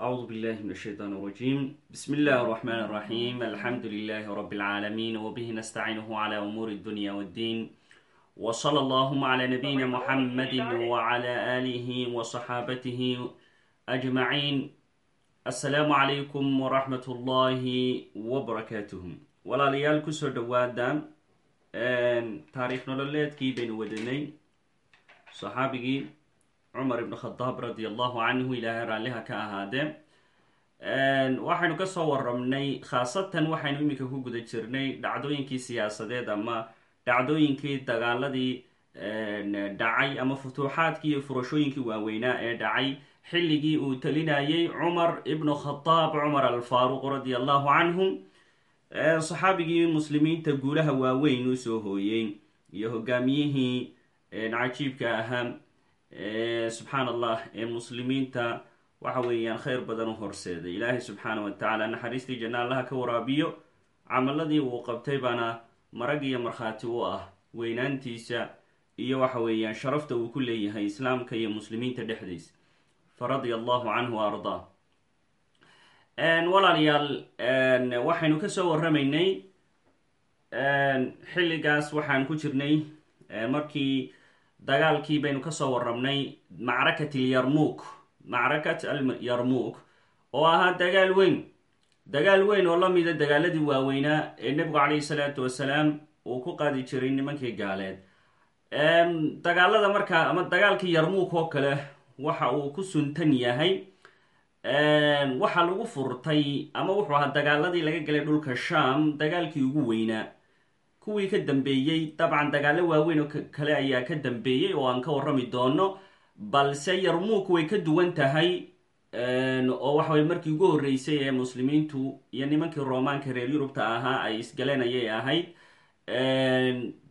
أعوذ بالله من الشيطان الرجيم بسم الله الرحمن الرحيم الحمد لله رب العالمين وبه نستعينه على أمور الدنيا والدين وصلى اللهم على نبينا محمد وعلى آله وصحابته أجمعين السلام عليكم ورحمة الله وبركاته walaalayaal kusoo dhawaada taariikh nololeedkii baynu wadanay saxaabigii cumar ibn khadaab radi allahu canhu ilaahay raalliha ka ahaadee waxaynu ka soo warramnay khaasatan waxaynu iminka ku guda jirnay dhacdooyinkii siyaasadeed ama dhacdooyinkii dagaaladii dhacay ama futuuxaadkii iyo furashooyinkii waaweynaa ee dhacay. Xilligii uu talinayay cumar ibnu khadaab cumar alfaaruq radi allahu canhu saxaabigii muslimiinta guulaha waaweyn u soo hooyey iyo hogaamiyihii cajiibka ahaa subxaan allah ee muslimiinta waxa weeyaan khayr badan u horseeday ilaahay subxaana wa tacaala naxariistii janna allaha ka waraabiyo. Camaladii uu qabtay baana marag iyo markhaati u ah weynaantiisa iyo waxa weeyaan sharafta uu ku leeyahay islaamka iyo muslimiinta dhexdiisa. Faradia allahu canhu wa ardaa. Walaalayaal waxaynu ka soo warramaynay. Xilligaas waxaan ku jirnay markii dagaalkii baynu ka soo warramnay macrakat alyarmuk macrakat alyarmuk oo ahaa dagaal weyn. Dagaal weyn oo lamida dagaaladii waaweynaa ee nebigu calayhi salaatu wasalaam uu ku qaadi jiray nimankii gaaleed. Dagaalada markaa ama dagaalkii yarmuk oo kale waxa uu ku suntan yahay waxaa lagu furtay ama wuxuu ahaa dagaaladii laga galay dhulka sham dagaalkii ugu weynaa kuwii ka dambeeyey dabcan dagaalo waaweyn oo kale ayaa ka dambeeyey oo aan ka warrami doono balse yarmuuk way ka duwan tahay oo waxaway markii ugu horreysay ee muslimiintu iyo nimankii roomaanka reer yurubta ahaa ay isgaleen ayay ahayd.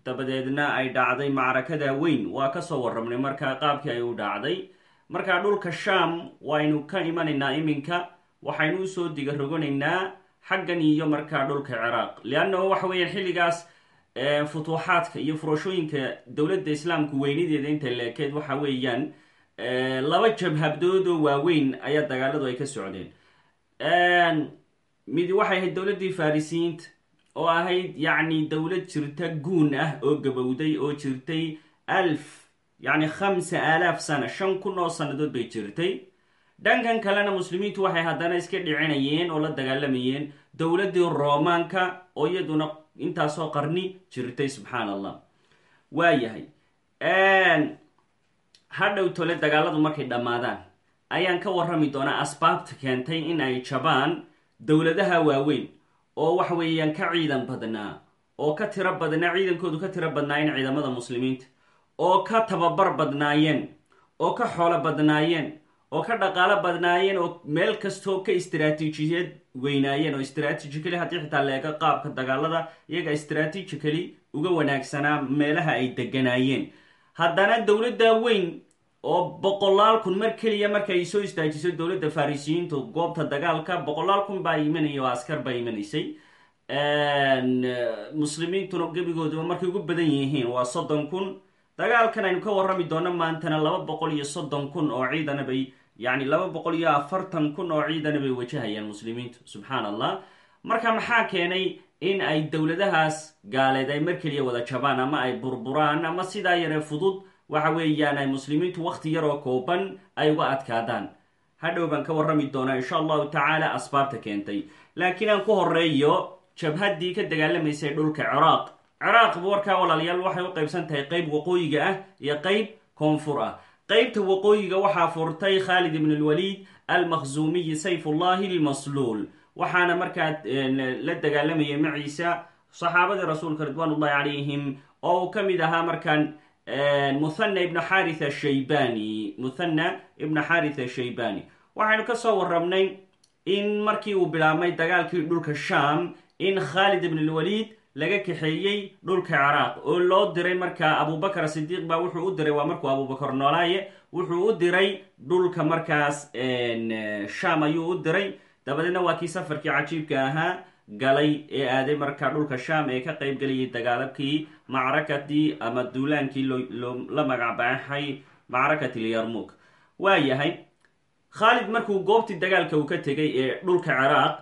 Dabadeedna ay dhacday macrakada weyn. Waa ka soo warramnay markaa qaabkii ay u dhacday. Markaa dhulka sham waynu ka imanaynaa iminka waxaynu u soo diga roganaynaa xaggan iyo markaa dhulka ciraaq. Leannahu waxa weeyaan xilligaas futuuxaadka iyo furashooyinka dowladda islaamku weynadeeda inta leekeed waxa weeyaan laba jabhabdood oo waaweyn ayaa dagaaladu ay ka socdeen. Mid waxay ahayd dowladdii farisiyiinta oo ahayd yacni dowlad jirta guun ah oo gabowday oo jirtay alf yacni khamsa aalaaf sana shan kun oo sannadood bay jirtay. Dhankan kalena muslimiintu waxay haddana iska dhicinayeen oo la dagaalamayeen dowladdii roomaanka oo iyaduna intaasoo qarni jirtay subxaan allah waayahay hadhow tole dagaaladu markay dhammaadaan ayaan ka warrami doonaa asbaabta keentay in ay jabaan dowladaha waaweyn oo waxa weeyaan ka ciidan badnaa oo ka tiro badnaa ciidankoodu ka tiro badnaayeen ciidamada muslimiinta oo ka tababar badnaayeen oo ka xoolo badnaayeen oo ka dhaqaalo badnaayeen oo meel kastoo ka istaraatiijiyad weynaayeen oo strategically haddii xitaa leega qaabka dagaalada iyaga strategically uga wanaagsanaa meelaha ay deganaayeen. Haddana dowladda weyn oo boqolaal kun mar keliya marka ay soo istaajiso dowladda farisiyiintu goobta dagaalka boqolaal kun baa imanaya oo askar baa imanaysay. Muslimiintuna gebigooduba markay ugu badan yihiin waa soddon kun. Dagaalkan aynu ka warrami doono maantana laba boqol iyo soddon kun oo ciidana bay yacni laba boqol iyo afartan kun oo ciidana bay wajahayaan muslimiintu. Subxaan allah marka maxaa keenay in ay dowladahaas gaaleed ay mar keliya wada jabaan ama ay burburaan ama sidaa yare fudud waxa weeyaan ay muslimiintu wakhti yaroo kooban ay uga adkaadaan. Hadhow baan ka warrami doonaa insha allahu tacaala asbaabta keentay. Laakiin aan ku horeeyo jabhaddii ka dagaalamaysay dhulka ciraaq. Ciraaq warkaa walaalayaal waxay u qaybsan tahay qeyb waqooyiga ah iyo qeyb koonfur ah qeybta waqooyiga waxaa furtay khaalid ibn lwaliid almakhzuumiyi sayfullahi lmasluul waxaana markaa la dagaalamayay maciisa saxaabadii rasuulka ridwaan ullahi calayhim oo uu ka mid ahaa markaan muthana ibnu xaritha shaybani. Muthana ibnu xaritha shaybani. Waxaynu ka soo warramnay in markii uu bilaabmay dagaalkii dhulka sham in khaalid ibn lwaliid laga kaxeeyey dhulka ciraaq oo loo diray markaa abubakar sidiiq baa wuxuu u diray waa markuu abubakar noolaaye wuxuu u diray dhulka markaas sham ayuu u diray. Dabadeedna waa kii safarkii cajiibka ahaa galay ee aaday markaa dhulka sham ee ka qeyb gelayay dagaalabkii macrakadii ama duulaankii la magacbaxay macrakat ilyarmuk waa yahay khaalid markuu goobtii dagaalka uu ka tegay ee dhulka ciraaq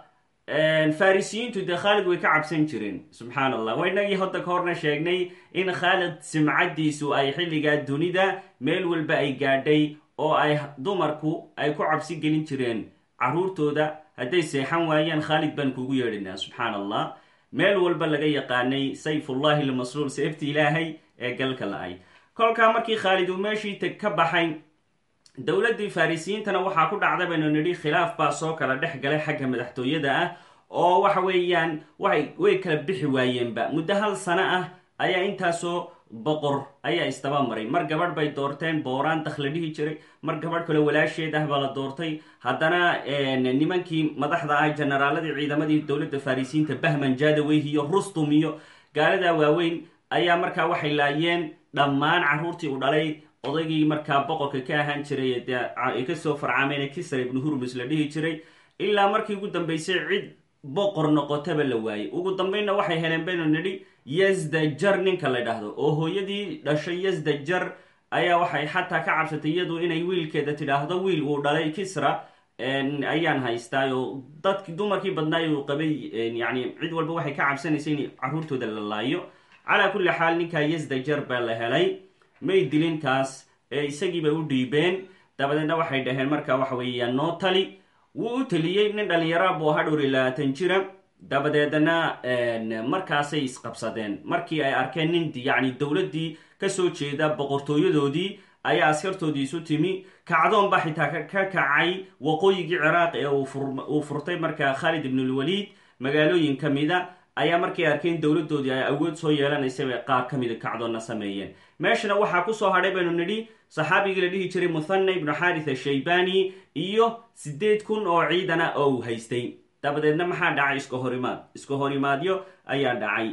farisiyiintu dee khaalid way ka cabsan jireen subxaan allah waa inagii hadda ka horna sheegnay in khaalid simcadiisu ay xilligaa dunida meel walba ay gaadhay oo ay dumarku ay ku cabsi gelin jireen caruurtooda hadday seexan waayaan khaalid baan kugu yeedhinaa subxaan allah meel walba laga yaqaanay sayfullahi lmasluul seefti ilaahay ee galka la-ay kolkaa markii khaalid uu meeshii ka baxay dowladdii farisiyiintana waxaa ku dhacda baynu nidhi khilaaf baa soo kala dhex galay xagga madaxtooyada ah oo waxa weeyaan way way kala bixi waayeenba muddo hal sano ah ayaa intaasoo boqor ayaa istaba maray mar gabadh bay doorteen booraan dakhla dhihi jiray. Mar gabadh kale walaasheed ah baa la doortay. Haddana nimankii madaxda ah generaaladii ciidamadii dowladda farisiyiinta bahman jadaweyh iyo rustum iyo gaaladaa waaweyn ayaa markaa waxay laayeen dhammaan carruurtii u dhalay odaygii markaa boqorka ka ahaan jiray dee ka soo farcaameen kisra ibnu hurmus la dhihi jiray ilaa markii ugu dambeysay cid boqor noqotaba la waayey. Ugu dambeynna waxay heleen baynu nidhi yazdajar ninka la dhahdo oo hooyadii dhashay yazdajar ayaa waxay xataa ka cabsatay iyadu inay wiilkeeda tidhaahdo wiil uu dhalay kisra ayaan haystaa oo dadki dumarkii badnaay uu qabay yani cid walba waxay ka cabsanaysay in carruurtooda la laayo. Calaa kulli xaal ninkaa yazdajar baa la helay may dilinkaas ee isagiiba u dhiibeen. Dabadeedna waxay dhaheen markaa waxa weeyaan noo tali. Wuu u taliyey nin dhallinyara buu ahaa dhowr iyo labaatan jira. Dabadeedna markaasay isqabsadeen. Markii ay arkeen nin yacni dowladdii ka soo jeeda boqortooyadoodii ayaa askartoodii isu timi. Kacdoon baa xitaa ka kacay. Waqooyigii ciraaq ee uu furtay markaa khaalid ibnulwaliid magaalooyin ka mida ayaa markay arkeen dowladdoodii ay awood soo yeelanaysa bay qaar ka mida kacdoonna sameeyeen. Meeshana waxaa ku soo hadhay baynu nidhi saxaabigii la dhihi jiray muthana ibnu xaaris ashaybani iyo siddeed kun oo ciidana oo uu haystay. Dabadeedna maxaa dhacay iska horimaad? Iska horimaadyo ayaa dhacay.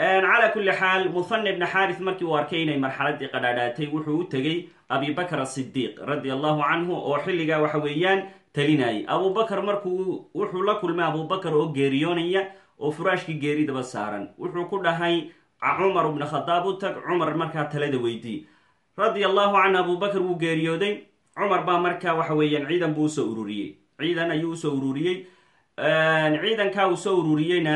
Calaa kulli xaal muthana ibnu xaaris markii uu arkay inay marxaladii qadhaadhaatay wuxuu u tegey abibakr asidiiq radi allahu canhu oo xilligaa waxa weeyaan talinayay abubakar markuu wuxuu la kulmay abubakar oo geeriyoonaya oo furaashkii geeridaba saaran. Wuxuu ku dhahay cumar ibna khadaab u tag cumar markaa talada weydii. Radia allahu canhu abubakar wuu geeriyooday. Cumar baa markaa waxa weeyaan ciidan buu u soo ururiyey. Ciidan ayuu u soo ururiyey. Ciidankaa uu soo ururiyeyna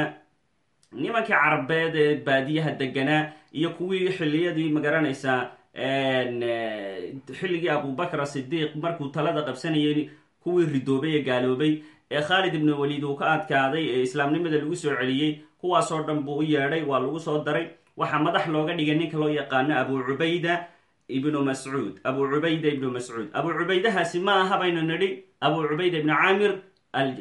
nimankii carabeed ee baadiyaha deganaa iyo kuwii xilliyadii ma garanaysaa xilligii abubakr asidiiq markuu talada qabsanayay kuwii ridoobay ee gaaloobay ee khaalid ibnu waliid uu ka adkaaday ee islaamnimada lagu soo celiyey kuwaasoo dhan buu u yeedhay waa lagu soo daray. Waxaa madax looga dhigay ninka loo yaqaano abu cubayda ibnu mascuud. Abu cubayda ibnu mascuud. Abu cubaydahaasi ma aha baynu nidhi abu cubayda ibnu caamir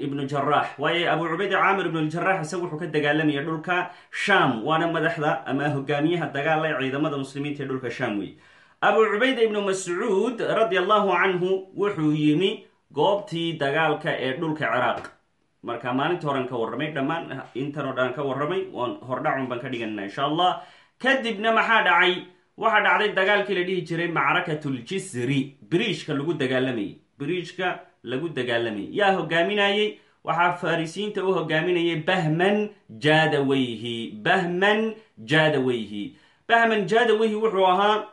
ibnu jarax waayo abu cubayda caamir ibnu ljarax isaga wuxuu ka dagaalamaya dhulka sham waana madaxda ama hogaamiyaha dagaala ee ciidamada muslimiinta ee dhulka sham wey abu cubayda ibnu mascuud radi allahu canhu wuxuu yimi goobtii dagaalka ee dhulka ciraaq. Marka maalinta horan ka warramay dhammaan intan oo dhan ka warramay oon hordhacun baan ka dhiganana insha allah. Kadibna maxaa dhacay? Waxaa dhacday dagaalkii la dhihi jiray macrakatuljisri biriishka lagu dagaalamayay biriishka lagu dagaalamayay yaa hogaaminayey waxaa farisiinta u hogaaminayay bahman jadaweyhi bahman jadaweyhi bahman jadaweyhi wuxuu ahaa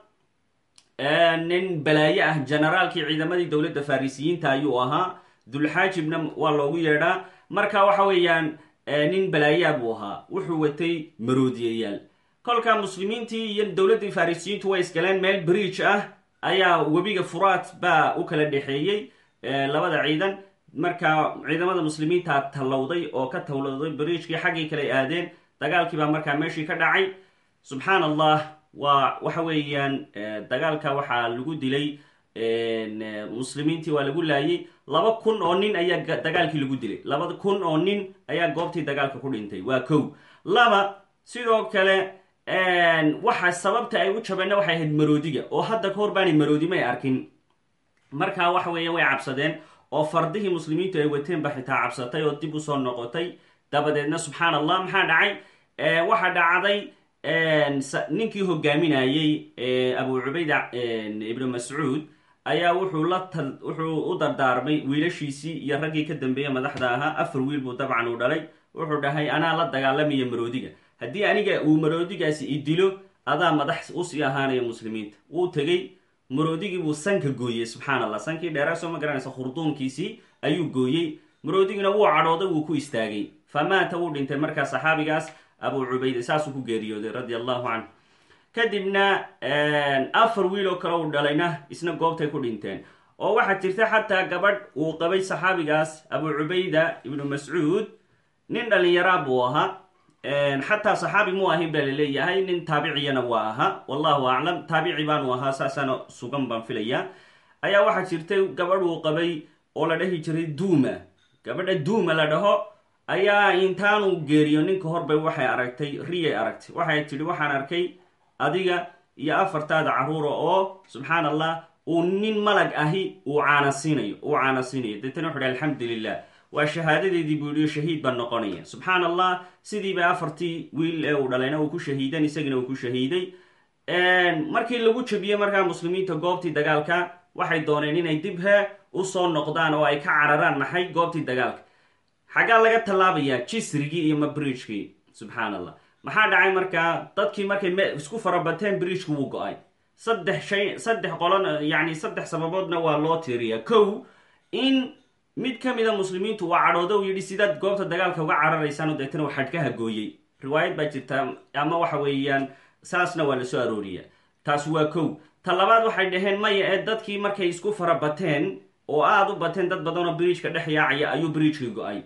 nin balaaye ah generaalkii ciidamadii dowladda farisiyiinta ayuu ahaa. Dulxaajibna waa loogu yeedhaa. Marka waxa weeyaan nin balaayaa buu ahaa. Wuxuu watay maroodiyayaal. Kolka muslimiintii iyo dowladdii farisiyiintu way isgaleen meel bridge ah ayaa webiga furaat baa u kala dhexeeyey labada ciidan. Marka ciidamada muslimiinta tallowday oo ka tawlowday bridgekii xaggii kale aadeen. Dagaalkii baa markaa meeshii ka dhacay. Subxaan allah waa waxa weeyaan dagaalka waxaa lagu dilay muslimiintii waa lagu laayay. Laba kun oo nin ayaa dagaalkii lagu dilay. Laba kun oo nin ayaa goobtii dagaalka ku dhintay. Waa kow. Laba sidoo kale waxa sababta ay u jabeenna waxay ahayd maroodiga. Oo hadda ka hor baanay maroodi may arkin. Markaa waxa weeya way cabsadeen oo fardihii muslimiintu ay wateen ba xitaa cabsatay oo dib u soo noqotay. Dabadeedna subxaan allah maxaa dhacay? Waxa dhacday ninkii hogaaminayey abu cubayda ibnu mascuud ayaa wuxuu la wuxuu u dardaarmay wiilashiisii iyo raggii ka dambeeya madaxda ahaa. Afar wiil buu dabcan uu dhalay. Wuxuu dhahay anaa la dagaalamaya maroodiga. Haddii aniga uu maroodigaasi i dilo adaa madax u sii ahaanaya muslimiinta. Wuu tegey maroodigii buu sanka gooyey subxaan allah sankii dheeraa soo ma garanaysa khurduumkiisii ayuu gooyey. Maroodigina wuu cadhooday wuu ku istaagay. Fa maata wuu dhintay. Markaa saxaabigaas abu cubayde saasuu ku geeriyooday radia allahu canhu kadibna afar wiil oo kale uu dhalayna isna goobtay ku dhinteen. Oo waxaa jirta xataa gabadh uu qabay saxaabigaas abu cubayda ibnu mascuud. Nin dhalinyaraa buu ahaa. Xataa saxaabi muu ahayn baa la leeyahay nin taabiciyana waa ahaa. Wallahu aclam taabici baanu ahaa saasaana sugan baan filayaa. Ayaa waxaa jirtay gabadh uu qabay oo la dhahi jiray duuma. Gabadha duuma la dhaho ayaa intaanu geeriyo ninka horbay waxay aragtay riyay aragtay. Waxay tidhi waxaan arkay adiga iyo afartaada carruura oo subxaan allah uu nin malag ahi uu caanasiinayo uu caanasiinayo. Deetana wuxu hi alxamdu lilah waa shahaadadeedii buu yihi shahiid baan noqonaya. Subxaan allah sidiiba afartii wiil ee uu dhalayna uu ku shahiidan isagina uu ku shahiiday. Markii lagu jabiyey markaa muslimiinta goobtii dagaalka waxay dooneen inay dib he u soo noqdaan oo ay ka cararaan maxay goobtii dagaalka xaggaa laga tallaabayaa jisrigii iyo mabridgkii subxaan allah maxaa dhacay markaa dadkii markay isku farabateen bridgku wuu go'ay. Saddex shay saddex qolon yacni saddex sababoodna waa loo tiiriyaa kow in mid ka mida muslimiintu waa cadhooda u yidhi sidaad goobta dagaalka uga cararaysaan oo deetana uu xadhkaha gooyey riwaayad baa jirta ama waxa weeyaan saasna waa la soo arooriyaa. Taas waa kow. Ta labaad waxay dhaheen maya ee dadkii markay isku farabateen oo aada u bateen dad badanoo bridgka dhex yaacaya ayuu bridgkii go'ay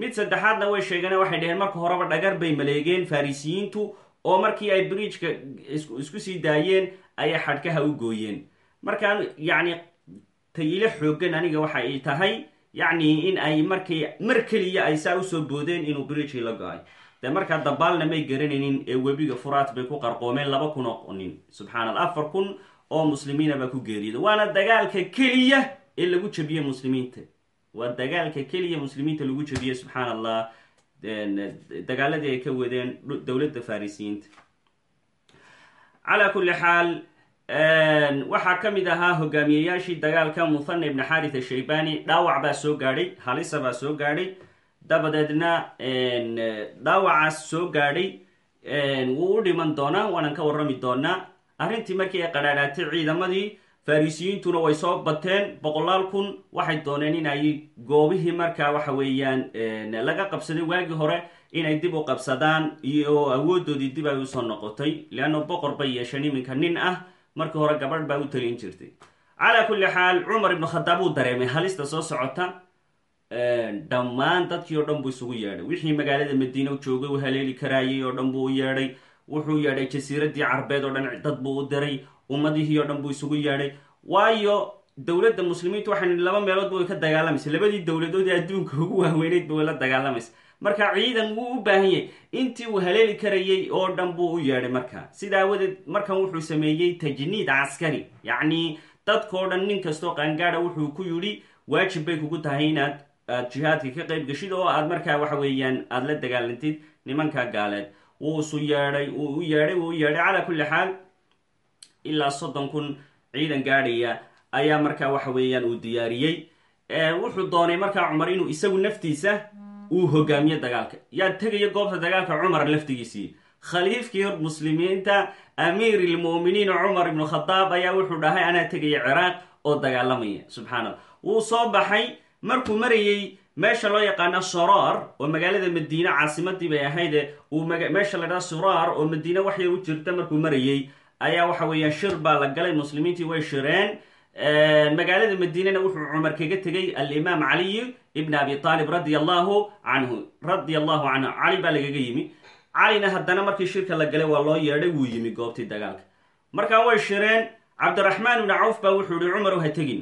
mid saddexaadna way sheegeen waxay dhaheen marka horeba dhagar bay maleegeen farisiyiintu oo markii ay bridgka isku sii daayeen ayay xadhkaha u gooyeen. Markaan yacni tayile xoogan aniga waxa ay tahay yacni in ay markay mar keliya ay saa u soo boodeen inuu bridgkii la go'ay. Dee markaa dabaalna may garanaynin ee webiga furaat bay ku qarqoomeen laba kun oo nin. Subxana allah afar kun oo muslimiina baa ku geeriyada waana dagaalka keliya ee lagu jabiyey muslimiinta waa dagaalka keliya muslimiinta lagu jabiyey subxaan allah dagaaladii ay ka wadeen dowladda farisiyiinta calaa kulli xaal waxaa ka mid ahaa hogaamiyeyaashii dagaalka muthana ibni xarit ashaybani dhaawac baa soo gaadhay halisa baa soo gaadhay dabadeedna dhaawacaas soo gaadhay wuu u dhiman doonaa waanan ka warrami doonaa arrintii markii ay qadhaadhaatay ciidamadii farisiyiintuna way soo bateen. Boqolaal kun waxay dooneen in ay goobihii markaa waxa weeyaan laga qabsaday waagii hore inay dib u qabsadaan iyo awoodoodii dib ay u soo noqotay leanna boqor bay yeesheen iminka nin ah. Markii hore gabadh baa u talin jirtay. Calaa kulli xaal cumar ibnu khadaab uu dareemay halista soo socota. Dhammaan dadkii oo dhan buu isugu yeedhay. Wixii magaalada madiina joogay u haleeli karaayay oo dhan buu u yeedhay. Wuxuu yeedhay jasiiradii carbeed oo dhan dad buu u diray ummadihii oo dhan buu isugu yeedhay waayo dowladda muslimiintu waxay nihi laba meelood way ka dagaalamaysa labadii dowladood ee adduunka ugu waaweyneyd ba way la dagaalamaysa marka ciidan wuu u baahan yahy intii uu haleeli karayay oo dhan buu u yeedhay marka. Sida aawadeed markan wuxuu sameeyey tajniid caskari yacni dadkao dhan nin kastoo qaangaada wuxuu ku yidhi waajib bay kugu tahay inaad aad jihaadka ka qayb geshid oo aad markaa waxa weeyaan aada la dagaalantid nimanka gaaleed wuu isu yeedhay wuu u yeedhay wuu u yeedhay. Calaa kulli xaal ilaa soddon kun ciidan gaadhaya ayaa markaa waxa weeyaan uu diyaariyey. Wuxuu doonay markaa cumar inuu isagu naftiisa uu hogaamiyo dagaalka. Yaa tegaya goobta dagaalka cumar laftigiisii. Khaliifkii muslimiinta amiir ilmu'miniin cumar ibnu khadaab ayaa wuxuu dhahay anaa tegaya ciraaq oo dagaalamaya. Subxaan allah wuu soo baxay. Markuu marayey meesha loo yaqaano suraar oo magaalada madiine caasimadii bay ahayde uu meesha la dhaha suraar oo madiine wax yar u jirta markuu marayey ayaa waxa weeyaan shir baa la galay muslimiintii way shireen. Magaalada madiinena wuxuu cumar kaga tegay alimaam caliy ibn abi aalib radi allahu canhu radia allahu canhu cali baa lagaga yimi. Calina haddana markii shirka la galay waa loo yeedhay wuu yimi goobtii dagaalka. Markaa way shireen cabdiraxmaan ibni cawf baa wuxuu yihi cumarow ha tegin.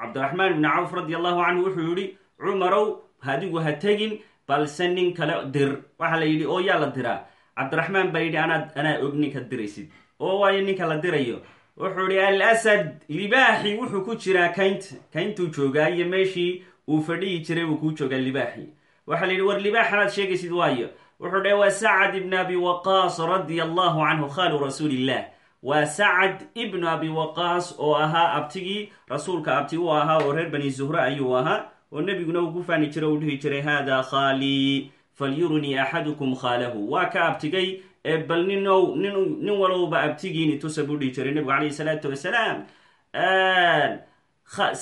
Cabdiraxmaan ibni cawf radi allahu canhu wuxuu yihi cumarow hadigu ha tegin balse nin kale dir. Waxaa la yidhi oo yaa la diraa. Cabdiraxmaan baa yidhi anaa anaa og ninka diraysid oo waayo ninka la dirayo. Wuxuu ihi al asad libaaxi. Wuxuu ku jiraa kaynta kayntuu joogaa iyo meeshii uu fadhihi jiray uu kuu joogaa libaaxi. Waxaa la yidhi war libaaxanaad sheegaysid waayo. Wuxuu dhahe waa sacad ibn abi waqaas radia allahu canhu khaalu rasuuliillah waa sacad ibnu abi waqaas oo ahaa abtigii rasuulka abti u ahaa oo reer bani zuhre ayuu ahaa oo nebiguna uu ku faani jiray uu dhihi jiray hada khaalii falyurnii axadukum khaalahu. Waa ka abtigay bal ninow nin nin walowba abtigiini tusa buu dhihi jiray? Nebigu calayhi salaatu wasalaam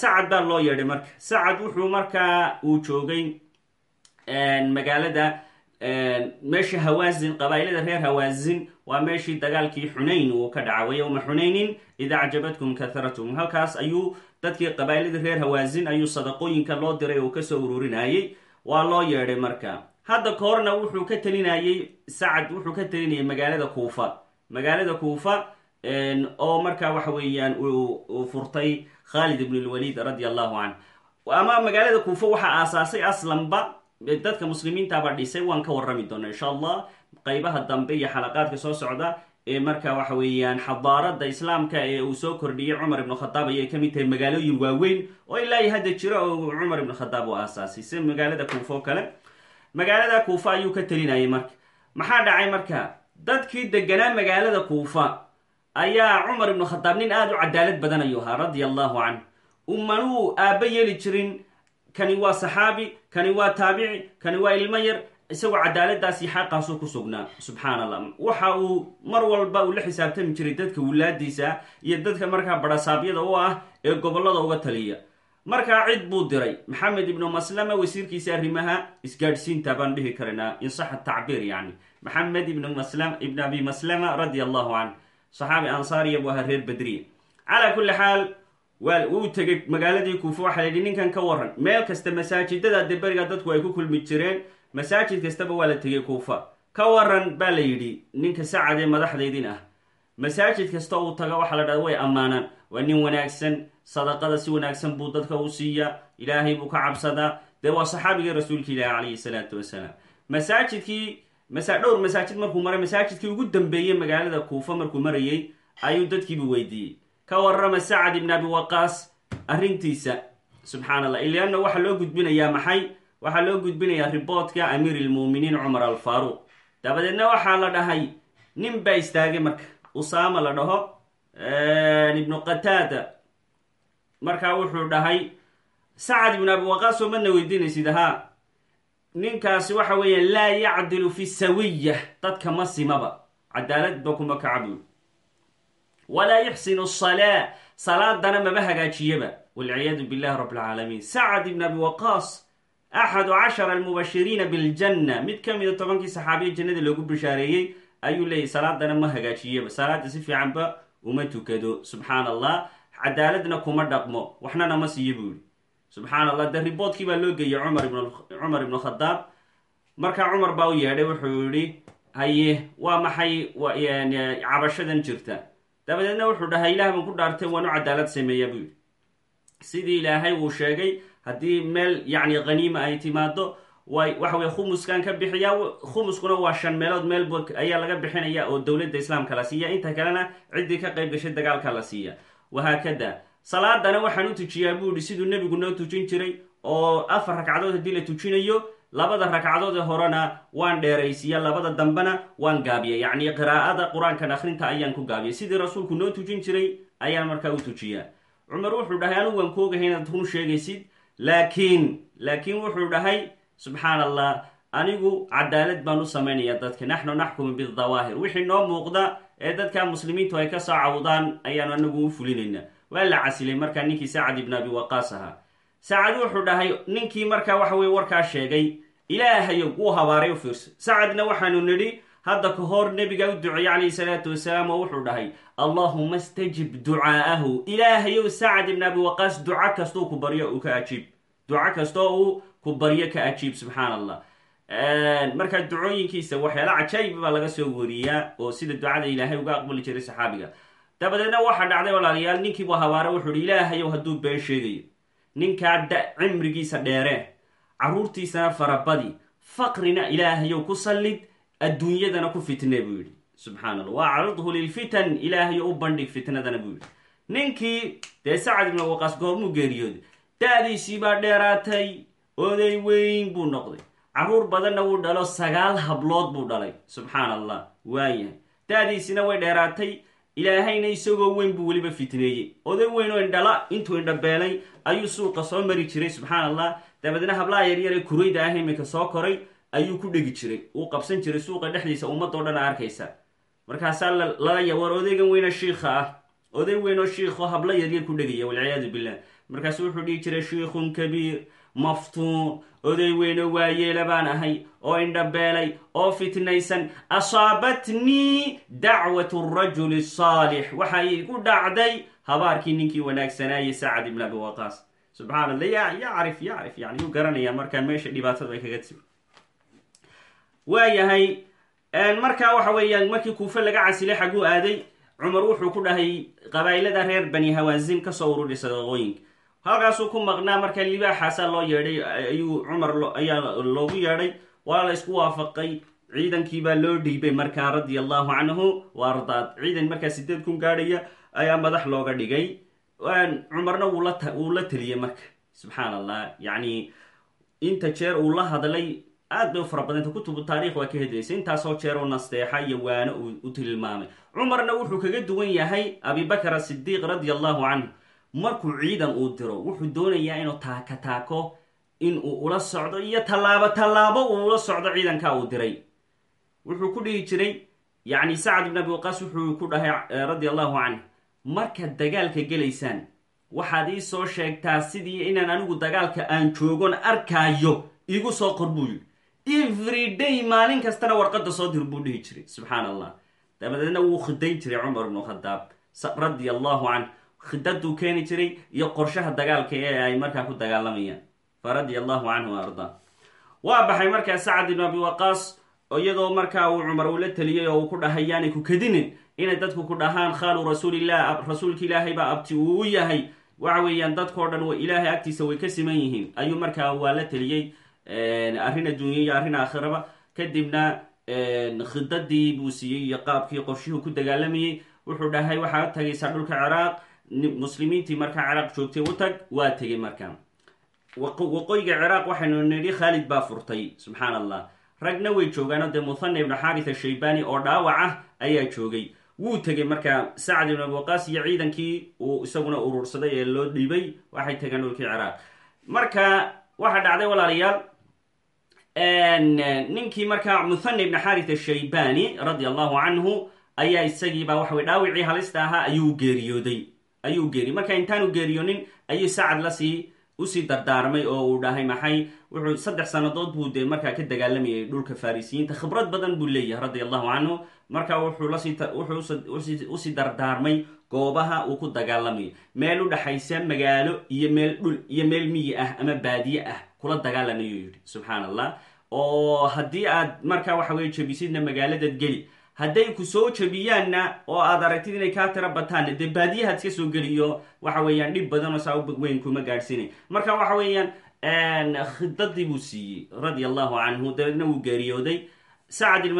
sacad baa loo yeedhay marka. Sacad wuxuu markaa uu joogay magaalada meesha hawaasin qabaa'ilada reer hawaasin waa meeshii dagaalkii xunayn uu ka dhaca wa yowma xunaynin ida acjabatkum katharatum halkaas ayuu dadkii qabaa'ilada reer hawaasin ayuu sadaqooyinka loo diray oo ka soo ururinayay. Waa loo yeedhay marka hadda ka wuxuu ka talinayay sacad wuxuu ka talinayay magaalada kuufa. Magaalada kuufa oo markaa waxa weeyaan uu furtay khaalid ibn lwaliid radia allahu canh ama magaalada kuufa waxaa aasaasay aslanba dadka muslimiintaaba dhisay waan ka warrami doona insha allah qeybaha dambe iyo xalaqaadka soo socda ee marka waxa weeyaan xadaarada islaamka ee uu soo kordhiyey cumar ibnu khadaab ayay ka mid tahay magaalooyin waaweyn oo ilaa hadda jira oo cumar ibnu khadaab uu aasaasay. Sida magaalada kuufa oo kale magaalada kuufa ayuu ka talinayay marka. Maxaa dhacay marka? Dadkii deganaa magaalada kuufa ayaa cumar ibnu khadaab nin aada u cadaalad badan ayuu ahaa radia allahu canh umanuu aabba yeeli jirin. Kani waa saxaabi kani waa taabici kani waa ilmo yar. Isagoo cadaaladaasi xaqaasuu ku sugnaa subxaan allah waxa uu mar walba uu la xisaabtami jiray dadka wulaadiisa iyo dadka markaa barasaabyada u ah ee gobollada uga taliya markaa cid buu diray. Maxamed ibnu maslama wasiirkiisa arrimaha isgaadhsiinta baan dhihi karanaa insaxa tacbiir yani. Maxamed ibn abi maslama radia allahu canh saxaabi ansaariya buu ahaa reer badriya calaa kulli xaal waa uu tegay magaaladii kuufa. Waxaa layidhi ninkan ka waran meel kasta masaajidada dee beriga dadku ay ku kulmi jireen masaajid kastaba waa la tegay kuufa. Ka waran baa la yidhi ninka sacad ee madaxdaydin ah. Masaajid kasta uu tago waxaa la dhahda way ammaanaan. Waa nin wanaagsan sadaqada si wanaagsan buu dadka u siiyaa ilaahay buu ka cabsadaa dee waa saxaabigii rasuulka ilaahi calayhi salaatu wasalaam masaajidkii masa dhowr masaajid markuu maray masaajidkii ugu dambeeyey magaalada kuufa markuu marayay ayuu dadkiibu weydiiyey ka warrama sacad ibn abi waqaas arrintiisa subxaan allah ilaanna waxaa loo gudbinayaa maxay waxaa loo gudbinayaa riboodka amiir ilmuuminiin cumar alfaaruuq dabadeedna waxaa la dhahay nin baa istaagay marka usaama la dhaho ibnu qataada markaa wuxuu dhahay sacad ibnu abi waqaas oo madna weydiinaysid ahaa. Ninkaasi waxa weeyaan laa yacdilu fi sawiya dadka ma simaba. Cadaaladba kuma kacabu walaa yuxsinu salaa salaadana maba hagaajiyaba. Walciyaadu billahi rabb alcaalamiin sacad ibn abi waqaas axadu cashara almubashiriina biljanna. Mid ka mida tobankii saxaabiya jannada loogu bishaareeyey ayuu leeyahy salaadana ma hagaajiyaba. Salaada si fiicanba uma tukado. Subxaan allah cadaaladna kuma dhaqmo waxnana ma siiyo buu yihi subxaan allah de riboodkii baa loo geeyey cumar ibnu khadaab markaa cumar baa u yeedhay wuxuu yihi haye waa maxay cabashadan jirta? Dabadeedna wuxuu dhahay ilaah baan ku dhaartay waan u cadaalad sameeya buu yidhi. Sidii ilaahay uu sheegay haddii meel yacni khaniima ay timaado waxa weye khumuskan ka bixiyaa khumuskuna waa shan meelood meel ayaa laga bixinaya oo dowladda islaamka la siiya inta kalena ciddii ka qayb gashay dagaalka la siiya wahaakada salaadana waxaan u tujiyaa buu yihi siduu nebigu noo tujin jiray oo afar ragcadood haddii la tujinayo labada ragcadood horena waan dheeraysiiya labada dambena waan gaabiya yacni qiraa'ada qur'aankan akhrinta ayaan ku gaabiya sidii rasuulku noo tujin jiray ayaan markaa u tujiyaa cumar wuxuu dhahay anigu waan kuogahay inaad run sheegaysid laakiin laakiin wuxuu dhahay subxaan allah anigu cadaalad baan u samaynaya dadka naxnu naxkumu bidawaahir wixii noo muuqda ee dadka muslimiintu ay ka soo cawdaan ayaanu anagu u fulinaynaa waa la casilay markaa ninkii sacad ibn abi waqaas ahaa. Sacad wuxuu dhahay ninkii markaa waxa weye warkaa sheegay ilaahayow wuu habaaray u fiirso. Sacadna waxaanu nidhi hadda ka hor nebiga u duceeyey calayhi salaatu wasalaam oo wuxuu dhahay allahuma stajib ducaa'ahu ilaahayow sacad ibn abi waqaas duco kastoo ku baryo uu ka ajiib. Duco kastoo uu ku baryo ka ajiib subxaan allah markaa ducooyinkiisa waxyaala cajaayib baa laga soo wariyaa oo sida ducada ilaahay uga aqbali jiray saxaabiga. Dabadeedna waxaa dhacday walaalayaal ninkiibu habaare wuxuu hi ilaahayow hadduu been sheegayo. Ninkaa cimrigiisa dheeree carruurtiisana farabadi faqrina ilaahayow ku sallid adduunyadana ku fitne buu yidhi. Subxaan allah wa acridhu lilfitan ilaahayo u bandhig fitnadana buu yidhi. Ninkii dee sacad ibnu waqaas goormuu geeriyooday. Da-diisii baa dheeraatay oday weyn buu noqday carruur badanna wuu dhalo sagaal hablood buu dhalay. Subxaan allah waayahay. Da-diisina way dheeraatay. Ilaahayna isagoo weyn buu weliba fitneeyey. Oday weyn oo indhala intuu indhabeelay ayuu suuqa soo mari jiray subxaan allah dabeedna hablaha yaryar ee kurayda ah iminka soo koray ayuu ku dhegi jiray. Uu qabsan jiray suuqa dhexdiisa ummadoo dhan arkaysa. Markaasaa lala ya war odaygan weyna shiikha ah. Oday weyn oo shiikho hablo yaryar ku dhegaya walciyaadu billah. Markaasu wuxuu dhihi jiray shiikhun kabiir maftuun oday weynoo waayeela baan ahay oo indhabeelay oo fitnaysan asaabatnii dacwatu rajuli saalix waxaa igu dhacday habaarkii ninkii wanaagsanaaye sacad ibn abi waqaas subxaan allah ya yacrif yacrif yani yuu garanaya markaa meesha dhibaatadu ay kaga timi waayahay markaa waxa weeyaan markii kuufe laga casilay xaguu aaday cumar wuxuu ku dhahay qabaa'ilada reer bani hawaasin ka soo ururi sadaqooyinka halkaasuu ku maqnaa markaa libaaxaasaa loo yeedhay ayuu cumar ayaa loogu yeedhay. Waa la isku waafaqay. Ciidankiibaa loo dhiibay markaa radia allahu canhu wa ciidan markaa sideed kun gaadhaya ayaa madax looga dhigay. Cumarna wuu la teliyey marka. Subxaan allah yacni inta jeer uu la hadlay aad bay u fara badanta kutubu taarikh waa ka hedlaysa intaasoo jeer oo nasteexa iyo waano u tilmaamay. Cumarna wuxuu kaga duwan yahay abibakar asidiiq radia allahu canhu markuu ciidan uu diro wuxuu doonayaa inuu taako in uu ula socdo iyo tallaabo tallaabo uu ula socdo ciidanka uu diray. Wuxuu ku dhihi jiray yacni sacad ibn abi waqaas wuxuu ku dhahay radia allahu canh markaad dagaalka gelaysaan waxaad ii soo sheegtaa sidii inaan anigu dagaalka aan joogon arkaayo iigu soo qor buu yidhi. Every day maalin kastana warqadda soo dir buu dhihi jiray subxaan allah dabadeedna wuu khidayn jiray cumar ibnu khadaab radia allahu canh khidaduu keeni jiray iyo qorshaha dagaalka ee ay markaa ku dagaalamayaan fa allahu canhu ardaa waa baxay markaa sacad ibnu abi waqaas iyadoo markaa uu cumar uu la teliyey oo uu ku dhahay yaanay ku kadinin inay dadku ku dhahaan khaalu rasuulillah rasuulka ilaahay baa abti uu u yahay. Waxa weeyaan dadkao dhan ilaahay agtiisa way ka siman yihiin. Ayuu markaa waa la teliyey arrin adduunya iyo arrin aakhiraba kadibna khidadii buu siiyey iyo qaabkii qorshihuu ku dagaalamayey wuxuu dhahay waxaad tagaysaa dhulka ciraaq muslimiintii markaa ciraaq joogtay u tag waa tegay markaa waqooyiga ciraaq waxaynu nidhi khaalid baa furtay subxaan allah ragna way joogaano dee muthana ibnu xaritha shaybani oo dhaawac ah ayaa joogay. Wuu tegay markaa sacad ibn abi waqaas iyo ciidankii uu isaguna urursaday ee loo dhiibay waxay tageen dhulkii ciraaq. Marka waxaa dhacday walaalayaal ninkii markaa muthana ibn xaritha shaybani radia allahu canhu ayaa isagiiba waxawey dhaawicii halista ahaa ayuu geeriyooday ayuu geeriyey marka intaanu geeriyoonin ayuu sacad la sii u sii dardaarmay oo uu dhahay maxay? Wuxuu saddex sannadood buu dee markaa ka dagaalamayay dhulka farisiyiinta. Khibrad badan buu leeyahay radia allahu canhu marka u sii dardaarmay goobaha uu ku dagaalamayo meel u dhaxaysa magaalo iyo meel dhul iyo meel miyi ah ama baadiye ah kula dagaalanayuu yidhi. Subxaan allah oo haddii aad markaa waxa weye jebisidna magaaladaad geli hadday ku soo jebiyaanna oo aad aragtid inay kaa tira bataanna dee baadiyahaad iska soo geliyo waxa weeyaan dhib badan oo saa u weyn kuma gaadhsiinay marka waxa weeyaan khidadii buu siiyey radia allahu canhu dabeedna wuu geeriyooday sacad ibn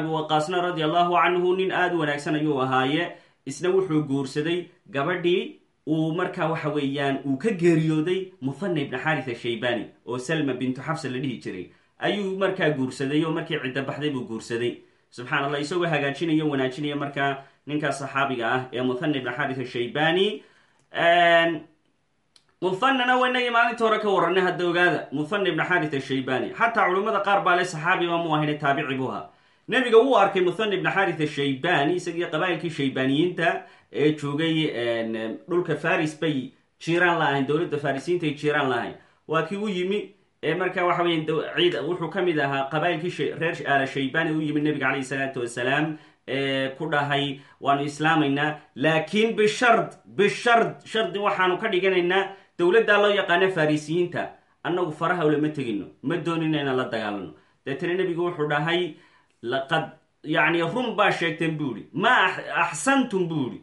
abi waqaasna radia allahu canhu nin aada u wanaagsan ayuu ahaaye isna wuxuu guursaday. Gabadhii uu markaa waxa weeyaan uu ka geeriyooday muthana ibn xaritha shaybani oo salma bintu xabsa la dhihi jiray. Ayuu markaa guursaday oo markii cidda baxday buu guursaday subxaan allah isagoo hagaajinaya wanaajinaya markaa ninkaa saxaabiga ah ee muthana ibn xaritha shaybani. Muthanana waa inagii maalinta hore ka warranay hadda ogaada muthana ibn xaritha shaybani. Xataa culummada qaar baa le saxaabiba mu ahayne taabici buu ahaa. Nebiga wuu arkay muthana ibn xaritha shaybani isagii qabaa'ilkii shaybaaniyiinta ee joogay dhulka faris bay jiiraan la ahayn dowladda farisiyiinta ay jiiraan lahayn. Waa kii u yimi marka waxa weya ciid wuxuu ka mid ahaa qabaa'ilkii reer aala shaybani u yimid nebiga calayhi salaatu wasalaam ee ku dhahay waanu islaamaynaa laakiin bishard bishard shardi waxaanu ka dhiganaynaa dowladdaa loo yaqaana farisiyiinta. Annagu faraha ulama tegino ma doonina inaan la dagaalano. Deetana nebigu wuxuu dhahay laqad yacni run baa sheegteen buu ihi ma axsantum buu ihi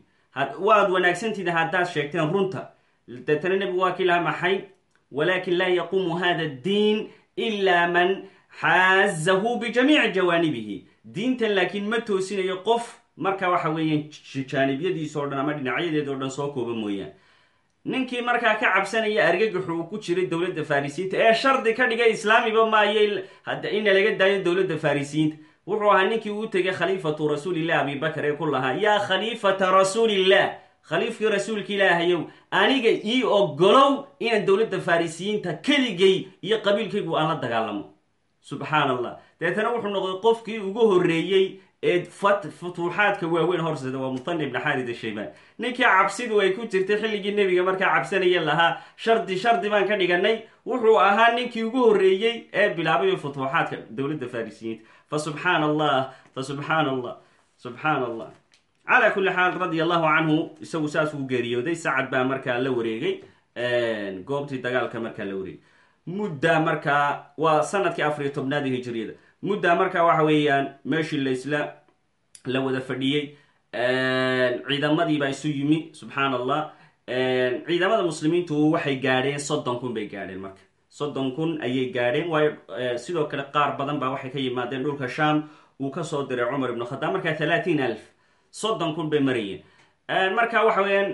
waad wanaagsantiida haddaad sheegteen runta. Deetana nebigu waa kii laha maxay walakin laa yaquumu hada addiin ila man xaazahu bijamiici jawaanibihi diintan laakiin ma toosinayo qof marka waxa weeyaan jaanibyadiisa o dhan ama dhinacyadeeda o dhan soo kooba mooyaan ninkii markaa ka cabsanaya argagaxu uu ku jiray dowladda farisiyiinta ee shardi ka dhigay islaamiba maayo ina laga daayo dowladda farisiyiinta wuxuu ahaa ninkii uu tegay khaliifatu rasuulillah abibakar ee ku lahaa yaa khaliifata rasuulillah khaliifkii rasuulka ilaahayow aniga ii ogolow inaan dowladda farisiyiinta keligay iyo qabiilkaygu aan la dagaalamo. Subxaan allah deetana wuxuu noqday qofkii ugu horreeyey ee futuuxaadka waaweyn horseeda waa muthana ibni xaarid shaybaan ninkii cabsidu ay ku jirtay xilligii nebiga markaa cabsanaya lahaa shardi shardi baan ka dhiganay wuxuu ahaa ninkii ugu horreeyey ee bilaabay futuuxaadka dowladda farisiyiinta. Fa subxaan allah fa subxaan allah subxaan allah calaa kulli xaal radia allahu canhu isagu saas uu geeriyooday. Sacad baa markaa la wareegay. Goobtii dagaalka markaa la wareegay. Muddaa markaa waa sannadkii afariyo tobnaad hijiriyada muddaa markaa waxa weeyaan meeshii laisla la wada fadhiyey. Ciidamadiibaa isu yimi subxaan allah ciidamada muslimiintu waxay gaadheen soddon kun bay gaadheen marka. Soddon kun ayay gaadheen waayo sidoo kale qaar badan baa waxay ka yimaadeen dhulka sham uu ka soo diray cumar ibnu khadaab markaa talaatiin alf soddon kun bay marayeen. Marka waxa weeyaan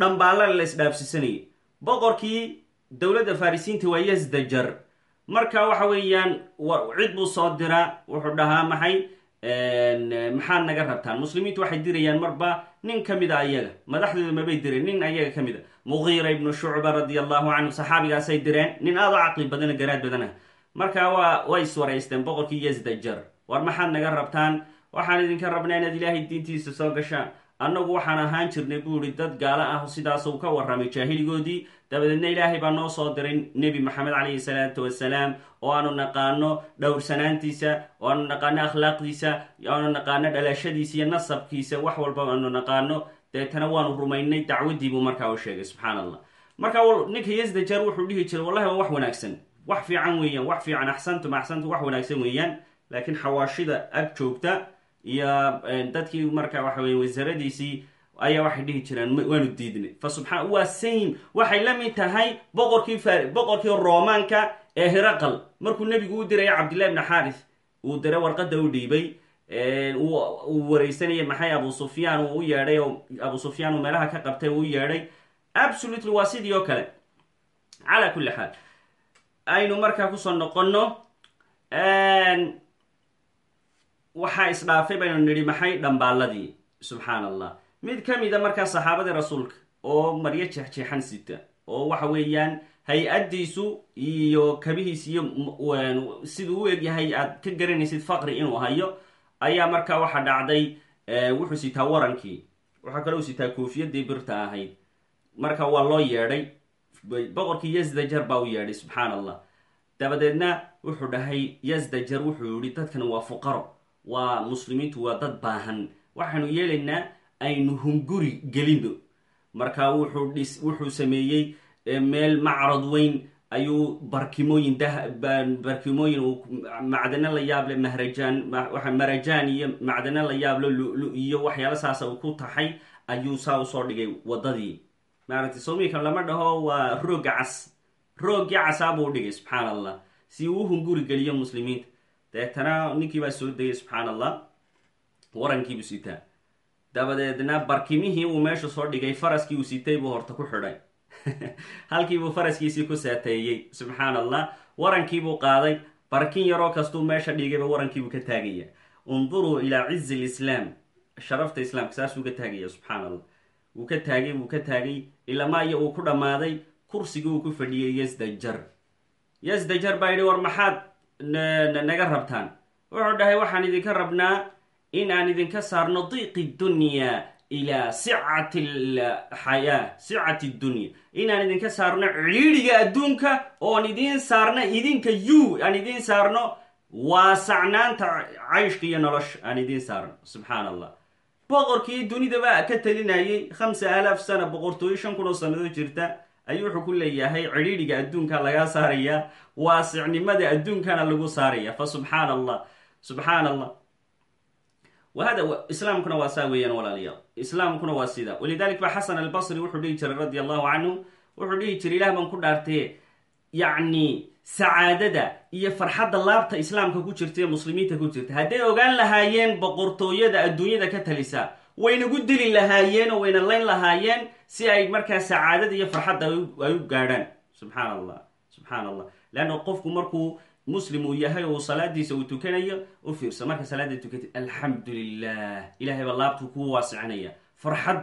dhambaalla la isdhaafsisanayay. Boqorkii dowladda farisiinta waa yasdajar. Marka waxa weeyaan cid buu soo diraa wuxuu dhahaa maxay maxaad naga rabtaan? Muslimiintu waxay dirayaan marba nin ka mid a ayaga. Madaxdooda mabay direen nin ayaga ka mid a mugiira ibnu shucba radia allahu canhu saxaabigaasay direen nin aada u caqli badana garaad badana marka waa way iswaraysteen boqorkii yasdajar. War maxaad naga rabtaan waxaan idinka rabnaa inaad ilaahay diintiisa soo gashaan. Annagu waxaan ahaan jirnay buu ihi dad gaalo ah sidaasuu ka warramay jaahiligoodii. Dabadeedna ilaahay baa noo soo diray nebi maxamed calayhi salaatu wasalaam oo aanu naqaano dhowrsanaantiisa oo aanu naqaano akhlaaqdiisa aanu naqaano dhalashadiisa iyo nasabkiisa. Wax walba aanu naqaano. Deetana waanu rumaynay dacwadiibuu markaa u sheegay subxaan allah marka ninka yasdajar wuxuu dhihi jiray wallahi waa wax wanaagsan. Wax fiican weeyaan wax fiican. Axsantum axsantum wax wanaagsan weeyaan. Laakiin xawaashida ag joogta iyo dadkii marka waxa weye wasaaradiisii ayaa waxay dhihi jireen waanu diidnay. Fa subxaan waa same. Waxay la mid tahay boqorkii boqorkii roomaanka ee hiraqal. Markuu nebigu u diraya cabdillahi bni xaaris uu diray warqada u dhiibay uu wareysanayay maxay abu sufyaan uu u abu sufyaan uu meelaha ka qabtay uu u yeedhay. Absolutely waa sidii oo kale. Calaa kulli xaal. Aynu markaa ku soo noqonno waxaa isdhaafay baynu nidhi maxay dhambaaladii subxaan allah mid ka mida markaa saxaabadii rasuulka oo maryo jeexjeexan sita oo waxa weeyaan hay'addiisu iyo kabihiis iyo siduu u egyahay aad ka garanaysid faqri inuu hayo ayaa markaa waxa dhacday wuxuu sitaa warankii. Waxaa kaloo sitaa koofiyadii birta ahayd. Marka waa loo yeedhay boqorkii yasdajar baa u yeedhay subxaan allah dabadeedna wuxuu dhahay yasdajar wuxuu yihi dadkan waa fuqaro waa muslimiintu waa dad baahan. Waxaanu yeelaynaa aynu hunguri gelino marka wuxuu dhis wuxuu sameeyey meel macrad weyn. Ayuu barkimooyin barkimooyin uu macdano la yaable mahrajaan marajaan iyo macdano la yaablo lulu iyo waxyaala saasa ku taxay ayuu saa u soo dhigay wadadii. Maaragtay soomika lama dhaho waa rooga cas. Roogii casaa buu dhigay subxaan allah si uu u hunguri geliyo muslimiinta deetana ninkii baa soo degay subxaan allah warankiibuu sitaa dabadeedna barkimihii uu meesha soo dhigay faraskii uu sitay buu horta ku xidhay. Halkiibuu faraskiisii ku saateeyey subxaan allah warankiibuu qaaday barkin yaroo kastuu meesha dhigayba warankiibuu ka taagaya. Unduruu ilaa cizi lislaam sharafta islaamka saasuu ka taagaya subxaan allah wuu ka taagay wuu ka taagay ilamaayo uu ku dhammaaday kursigii uu ku fadhiyay yasdajar. Yasdajar baa yidhi war maxaad naga rabtaan. Wuxuu dhahay waxaan idinka rabnaa in aan idinka saarno diiqi dunya ilaa sicati alxayaa sicati dunya. Inaan idinka saarno cidhiidhiga adduunka oon idiin saarno idinka you aan idiin saarno waasacnaanta cayshka iyo nolosha aan idiin saarno. Subxaan allah boqorkii dunidaba ka talinayay khamsa alaaf sana boqortooyo shan kun oo sanado jirta ayuu wuxuu ku leeyahay cidhiidhiga adduunka lagaa saarayaa waasicnimada adduunkana lagu saaraya fa subxaan allah subxaan allah wahada islaamkuna waa saa weeyaan walaalayaal islaamkuna waa sida. Walidalik ba xasan albasri wuxuu dhihi jiray radi allahu canhu wuxuu dhihi jiray ilah baan ku dhaartee yacni sacaadada iyo farxadda laabta islaamka ku jirta ee muslimiinta ku jirta hadday ogaan lahaayeen boqortooyada adduunyada ka talisa waynagu dili lahaayeen oo wayna layn lahaayeen si ay markaa sacaadada iyo farxadda ay u gaadhaan subxaan allah subxaan allah leanna qofku markuu muslim uu yahay oo salaadiisa uu tukanayo u fiirsa marka salaada tukatid alxamdu lilah ilahay baa laabtuu kuu waasicinaya farxad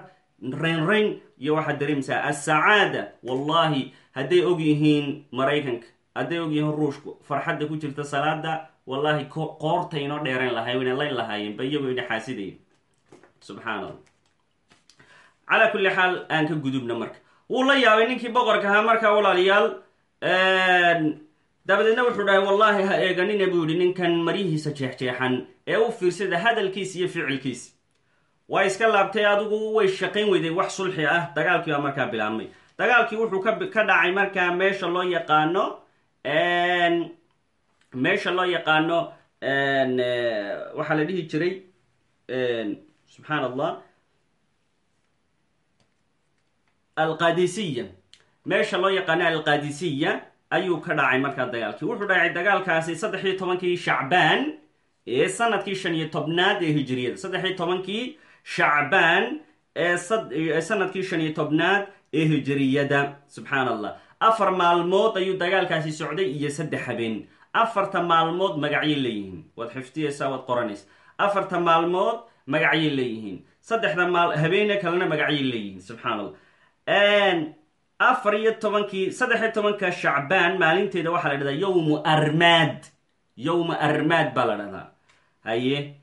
raynrayn iyo waxaad dareemaysaa assacaada wallahi hadday og yihiin maraykanka hadday og yihiin ruushku farxadda ku jirta salaada wallahi qoorta inoo dheerayn lahay wayna layn lahaayeen ba iyagoo ina xaasidayn subxaan allah calaa kulli xaal aan ka gudubna marka. Wuu la yaabay ninkii boqorka ahaa markaa walaalayaal dabadeedna wuxuu dhahay wallaahi ha eeganina buu yihi ninkan maryihiisa jeexjeexan ee u fiirsada hadalkiisa iyo ficilkiisa. Waa iska laabtay adigu way shaqayn weyday wax sulxi ah. Dagaalkii baa markaa bilaabmay. Dagaalkii wuxuu ka dhacay markaa meesha loo yaqaano meesha loo yaqaano waxaa la dhihi jiray subxaan allah alqadisiya. Meesha loo yaqaano alqadisiya ayuu ka dhacay markaa dagaalkii. Wuxuu dhacay dagaalkaasi saddex iyo tobankii shacbaan ee sannadkii shan iyo tobnaad ee hijiriyada saddex iyo tobankii shacbaan ee sannadkii shan iyo tobnaad ee hijiriyada subxaan allah afar maalmood ayuu dagaalkaasi socday iyo saddex habeen. Afarta maalmood magacyay leeyihiin. Waad xifdiyaysaa waad qoranaysa afarta maalmood magacyay leeyihiin. Saddexda maal habeene kalena magacyay leeyihiin subxaan allah afar iyo tobankii saddex tobanka shacbaan maalinteeda waxaa la dhahdaa yowmu armaad. Yowma armaad baa la dhahdaa. Haye?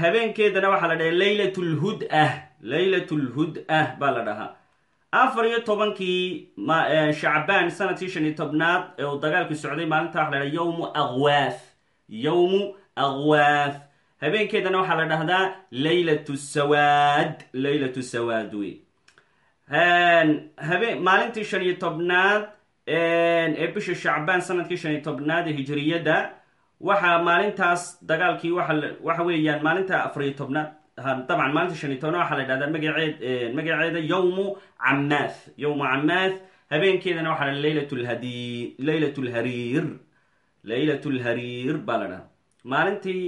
Habeenkeedana waxaa la dhahaa leylat lhud-ah leylat lhud-ah baa la dhahaa. Afar iyo tobankii shacbaan sannadkii shan iyo tobnaad ee uu dagaalku socday maalinta waxa la dhaha yowmu aqwaaf yowmu aqwaaf habeenkeedana waxaa la dhahdaa leylat sawaad leylat sawaad wey. Habeen maalintii shan iyo tobnaad ee bisha shacbaan sannadkii shan iyo tobnaad ee hijiriyadda waxaa maalintaas dagaalkii waxa weeyaan maalinta afar iyo tobnaad dabcan maalinta shan iyo tobnaad waxaa la dhahdaa magaceed magaceeda yowmu camaath yowmu camaath habeenkeedana waxaa la leylat lhadi leylat lhariir leylat lhariir baa la dhahaa maalintii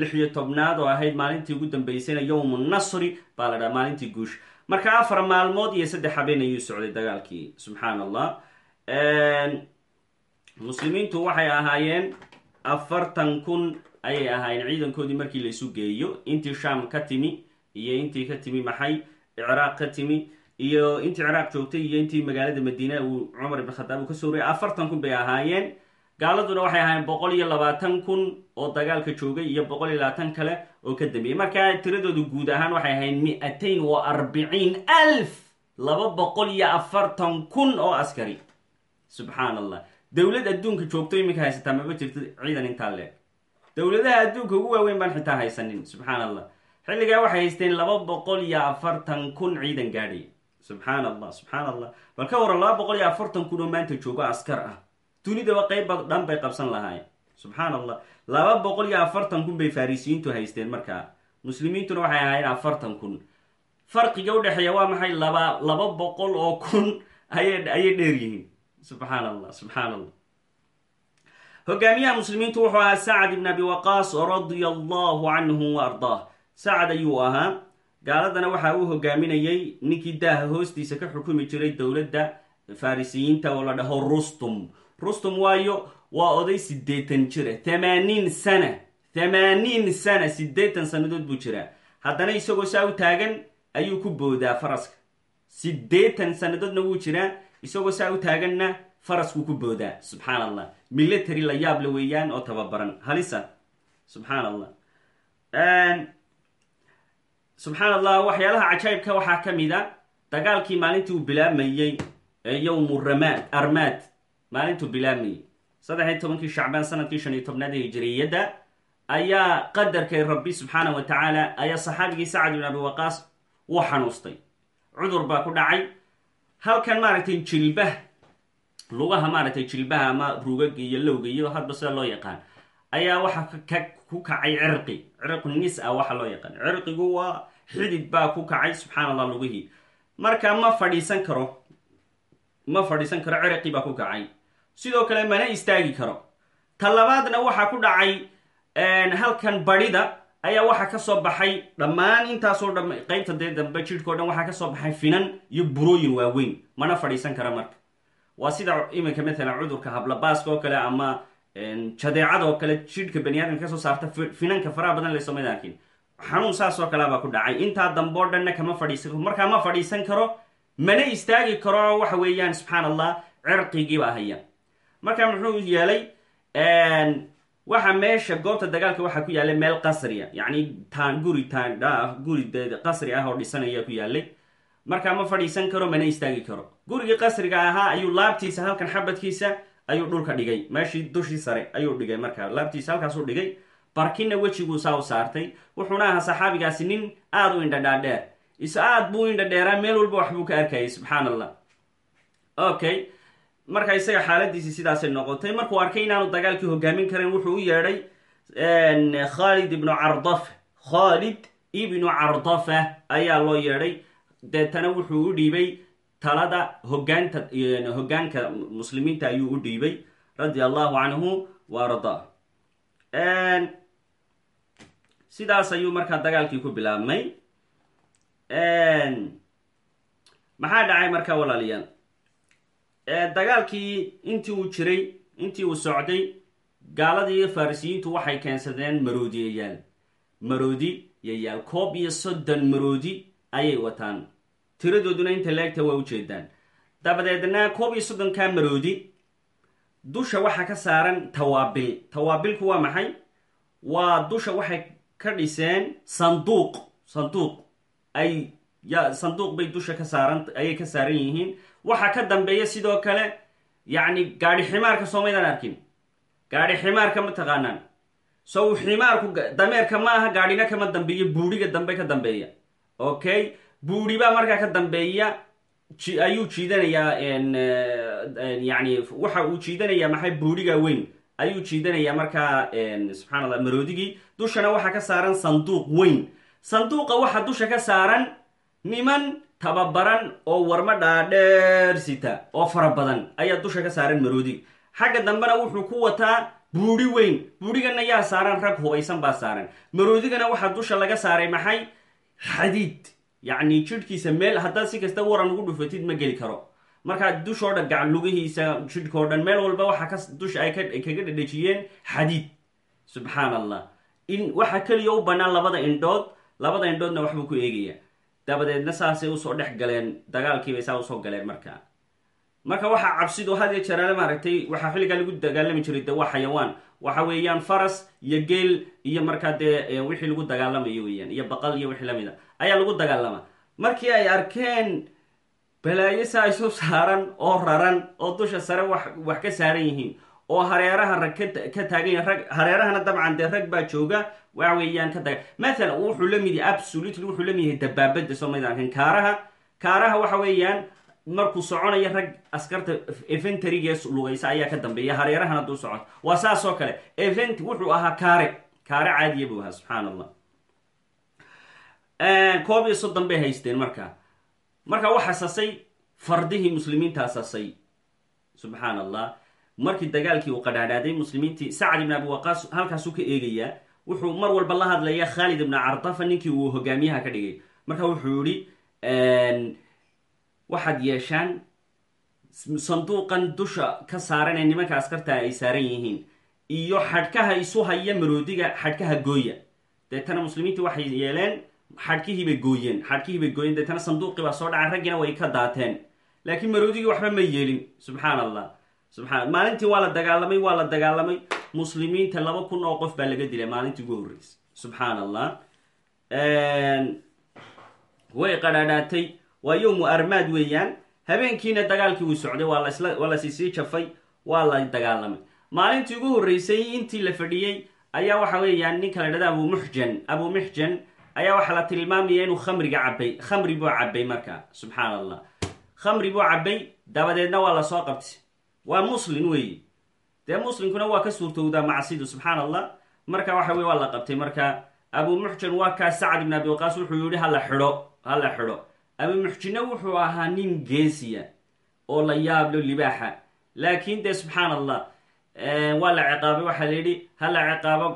lix iyo tobnaad oo ahayd maalintii ugu dambeysayna yowmu nasri baa la dhahaa maalintii guush. Marka afar maalmood iyo saddex habeen ayuu socday dagaalkii subxaan allah muslimiintu waxay ahaayeen afartan kun ayay ahaayeen ciidankoodii markii la isu geeyo. Intii sham ka timi iyo intii ka timi maxay ciraaq ka timi iyo intii ciraaq joogtay iyo intii magaalada madiina uu cumar ibn khadaab uu ka soo wariyay afartan kun bay ahaayeen gaaladuna waxay ahaayeen boqol iyo labaatan kun oo dagaalka joogay iyo boqol iyo labaatan kale oo ka dambeeyey markaa tiradoodu guud ahaan waxay ahayd mi-atain wa arbiciin alf laba boqol iyo afartan kun oo askari. Subxaan allah dowlad adduunka joogto iminka haysataa maba jirto ciidan intaa leeg. Dowladaha adduunka ugu waaweyn baan xitaa haysanin. Subxaan allah xilligaa waxay haysteen laba boqol iyo afartan kun ciidan gaadhay subxaan allah subxaan allah bal ka waran laba boqol iyo afartan kun oo maanta joogo askar ah dunidaba qayb dhan bay qabsan lahaayeen subxaan allah laba boqol iyo afartan kun bay farisiyiintu haysteen markaa muslimiintuna waxay ahaayeen afartan kun. Farqiga udhexeeya waa maxay? Laba laba boqol oo kun ayay ayay dheer yihiin. Subxaan allah subxaan allah hogaamiyaha muslimiintu wuxuu ahaa sacad ibn abi waqaas radia allahu canhu wa ardaah. Sacad ayuu ahaa. Gaaladana waxa uu hogaaminayay ninkii daaha hoostiisa ka xukumi jiray dowladda farisiyiinta oo la dhaho rustum rustum waayo waa oday siddeetan jira thamaaniin sana thamaaniin sana siddeetan sannadood buu jiraa haddana isagoo saa u taagan ayuu ku boodaa faraska. Siddeetan sannadoodna wuu jiraa isagoo saa u taaganna faraskuu ku boodaa. Subxaan allah military la yaable weeyaan oo tababaran. Halisa. Subxaan allah subxaan allah waxyaalaha cajaybka waxaa ka mid a. Dagaalkii maalintii uu bilaabmayey ee yowmu ramaad armaad maalintuu bilaabmayey saddex iyo tobankii shacbaan sannadkii shan iyo tobnaad ee hijiriyadda ayaa qadarkay rabbi subxaana wa tacaala ayaa saxaabigii sacad ibn abi waqaas u xanuustay. Cudur baa ku dhacay. Halkan maaragtay jilbah lugaha maaragtay jilbaha ama rugaga iyo lowga iyo hadba sida loo yaqaan ayaa waxa ku kacay cirqi. Cirqu nis a waxa loo yaqaan. Cirqigu waa xidid baa ku kacay subxaan allah lugihii marka ma fadhiisan karo ma fadhiisan karo cirqi baa ku kacay sidoo kale mana istaagi karo. Ta labaadna waxaa ku dhacay halkan badhida ayaa waxaa ka soo baxay dhammaan intaasoo dham qaybta dee dambe jidhkao dhan waxaa ka soo baxay finan iyo burooyin waaweyn. Mana fadhiisan kara marka. Waa sida iminka matalan cudurka hablabaaska oo kale ama jadeecada oo kale jidhka baniaadamka ka soo saarta finanka faraha badan le soomad arkin. Xanuun saas oo kalea baa ku dhacay. Intaa dambe o dhanna kama fadhiisan karo. Markaa ma fadhiisan karo mana istaagi karo waxa weeyaan subxaan allah cirqigiibaa haya marka muxuu yeelay waxa meesha goobta dagaalka waxaa ku yaallay meel qasriya yacni taan guri taan guri qasri ah oo dhisan ku yaallay markaa ma fadhiisan karo mana istaagi karo. Gurigii qasriga ahaa ayuu laabtiisa halkan xabadkiisa ayuu dhulka dhigay. Meeshii dushii sare ayuu dhigay markaa. Laabtiisa halkaasuu dhigay. Barkinna wejiguu saa u saartay. Wuxuuna ahaa saxaabigaasi nin aada u indhadhaadheer is aad buu indhadheeraa meel walba waxbuu ka arkayay subxaan allah okay marka isaga xaaladiisii sidaasay noqotay markuu arkay inaanu dagaalkii hogaamin karin wuxuu u yeedhay khalid ibnu cardaf. Khalid ibnu cardafa ayaa loo yeedhay. Deetana wuxuu u dhiibay talada hogaanta hogaanka muslimiinta ayuu u dhiibay radia allahu canhu wa sidaas ayuu markaa dagaalkii ku bilaabmay. Maxaa dhacay markaa walaalayaal dagaalkii intii uu jiray intii uu socday gaaladii farisiyiintu waxay keensadeen maroodiyayaal maroodi yayaal koob iyo soddon maroodi ayay wataan. Tiradooduna inta leegta waa ujeedaan dabadeedna koob iyo soddonkaa maroodi dusha waxaa ka saaran tawaabil. Tawaabilku waa maxay? Waa dusha waxay ka dhiseen sanduuq. Sanduuq ay sanduuq bay dusha ka saaran ayay ka saaran yihiin waxaa ka dambeeya sidoo kale yacni gaadhi ximaarka soomaydaan arkin. Gaadhi ximaarka ma taqaanaan. Sow ximaarku dameerka ma aha gaadhina kama dambeeya buuriga dambe ka dambeeya. Okay buuri baa markaa ka dambeeya ayuu jiidanayaa yani waxa uu jiidanayaa maxay buuriga weyn. Ayuu jiidanayaa markaa subxaan allah maroodigii dushana waxaa ka saaran sanduuq weyn. Sanduuqa waxa dusha ka saaran niman tababaran oo warma dhaadheer sita oo fara badan ayaa dusha ka saaran maroodiga xagga dambena wuxuu ku wataa buuri weyn. Buurigana yaa saaran rag hubaysan baa saaran. Maroodigana waxaa dusha laga saaray maxay? Xadiid yacni jidhkiisa meel haddaad si kasta waran ugu dhufatid ma geli karo. Markaa dushoo dhan gacan lugihiisa jidhkao dhan meel walba waxaa ka dusha ay kaga dhadhejiyeen xadiid subxaan allah in waxaa keliya u bannaan labada indhood labada indhoodna waxbuu ku eegaya dabadeedna saasay u soo dhex galeen dagaalkiibay saa u soo galeen markaa marka waxaa cabsidu had iyo jeeraale maaragtay waxaa xilligaa lagu dagaalami jiray de waa xayawaan. Waxa weeyaan faras iyo geel iyo markaa dee wixii lagu dagaalamayo weeyaan iyo baqal iyo wixii la mid a. Ayaa lagu dagaalama. Markii ay arkeen balaayo saa isu saaran oo raran oo dusha sare wax wax ka saaran yihiin oo hareeraha rag ka taagan rag hareerahana dabcan dee rag baa jooga waxa weeyaan ka taga mathala wuxuu la mid yahay absolutely wuxuu la mid yahay dabaabada soomalidan kaaraha kaaraha waxa weeyaan markuu soconayo rag askarta eventarigees lugaysa ayaa ka dambeeya hareerahana duu socoto waa saas oo kale event wuxuu ahaa kaare kaare caadiya buu ahaa subxaan allah koob iyo soddon bay haysteen markaa marka waxa sasay fardihii muslimiintaa sasay subxaan allah markii dagaalkii uu qadhaadhaaday muslimiintii sacad ibn abi waqaas halkaasuu ka eegayaa wuxuu mar walba la hadlaya khaalid ibna cardafa ninkii uu hogaamiyaha ka dhigay. Marka wuxuu yihi waxaad yeeshaan sanduuqan dusha ka saaran nimanka askarta ay saaran yihiin iyo xadhkaha isu haya maroodiga xadhkaha gooya. Deetana muslimiintii waxay yeeleen xadhkihiibay gooyeen xadhkihiibay gooyeen. Deetana sanduuqii baa soo dhacay raggiina way ka daateen. Laakiin maroodigii waxba ma yeelin subxaan allah subxaan maalintii waa la dagaalamay waa la dagaalamay. Muslimiinta laba kun oo qof baa laga dilay maalintii ugu horreysay. Subxaan allah way qadhaadhaatay. Waa yowmu armaad weeyaan. Habeenkiina dagaalkii wuu socday waa lasla waa la siisii jafay waa la dagaalamay. Maalintii ugu horreysay intii la fadhiyey ayaa waxa weeyaan ninka la dhahda abu muxjan abu muxjan ayaa waxaa la tilmaamaya inuu khamriga cabay khamri buu cabay marka subxaan allah khamri buu cabay dabadeedna waa la soo qabtay waa muslin weeye dee muslimkuna waa ka suurtowdaa macsidu subxaan allah marka waxa weye waa la qabtay marka abu muxjan waa kaa sacad ibn abi waqaas wuxuu yihi hala xidho hala xidho. Abu muxjinna wuxuu ahaa nin geesiya oo la yaablo libaaxa. Laakiin dee subxaan allah waa la ciqaabay waxaa la yidhi hala ciqaabo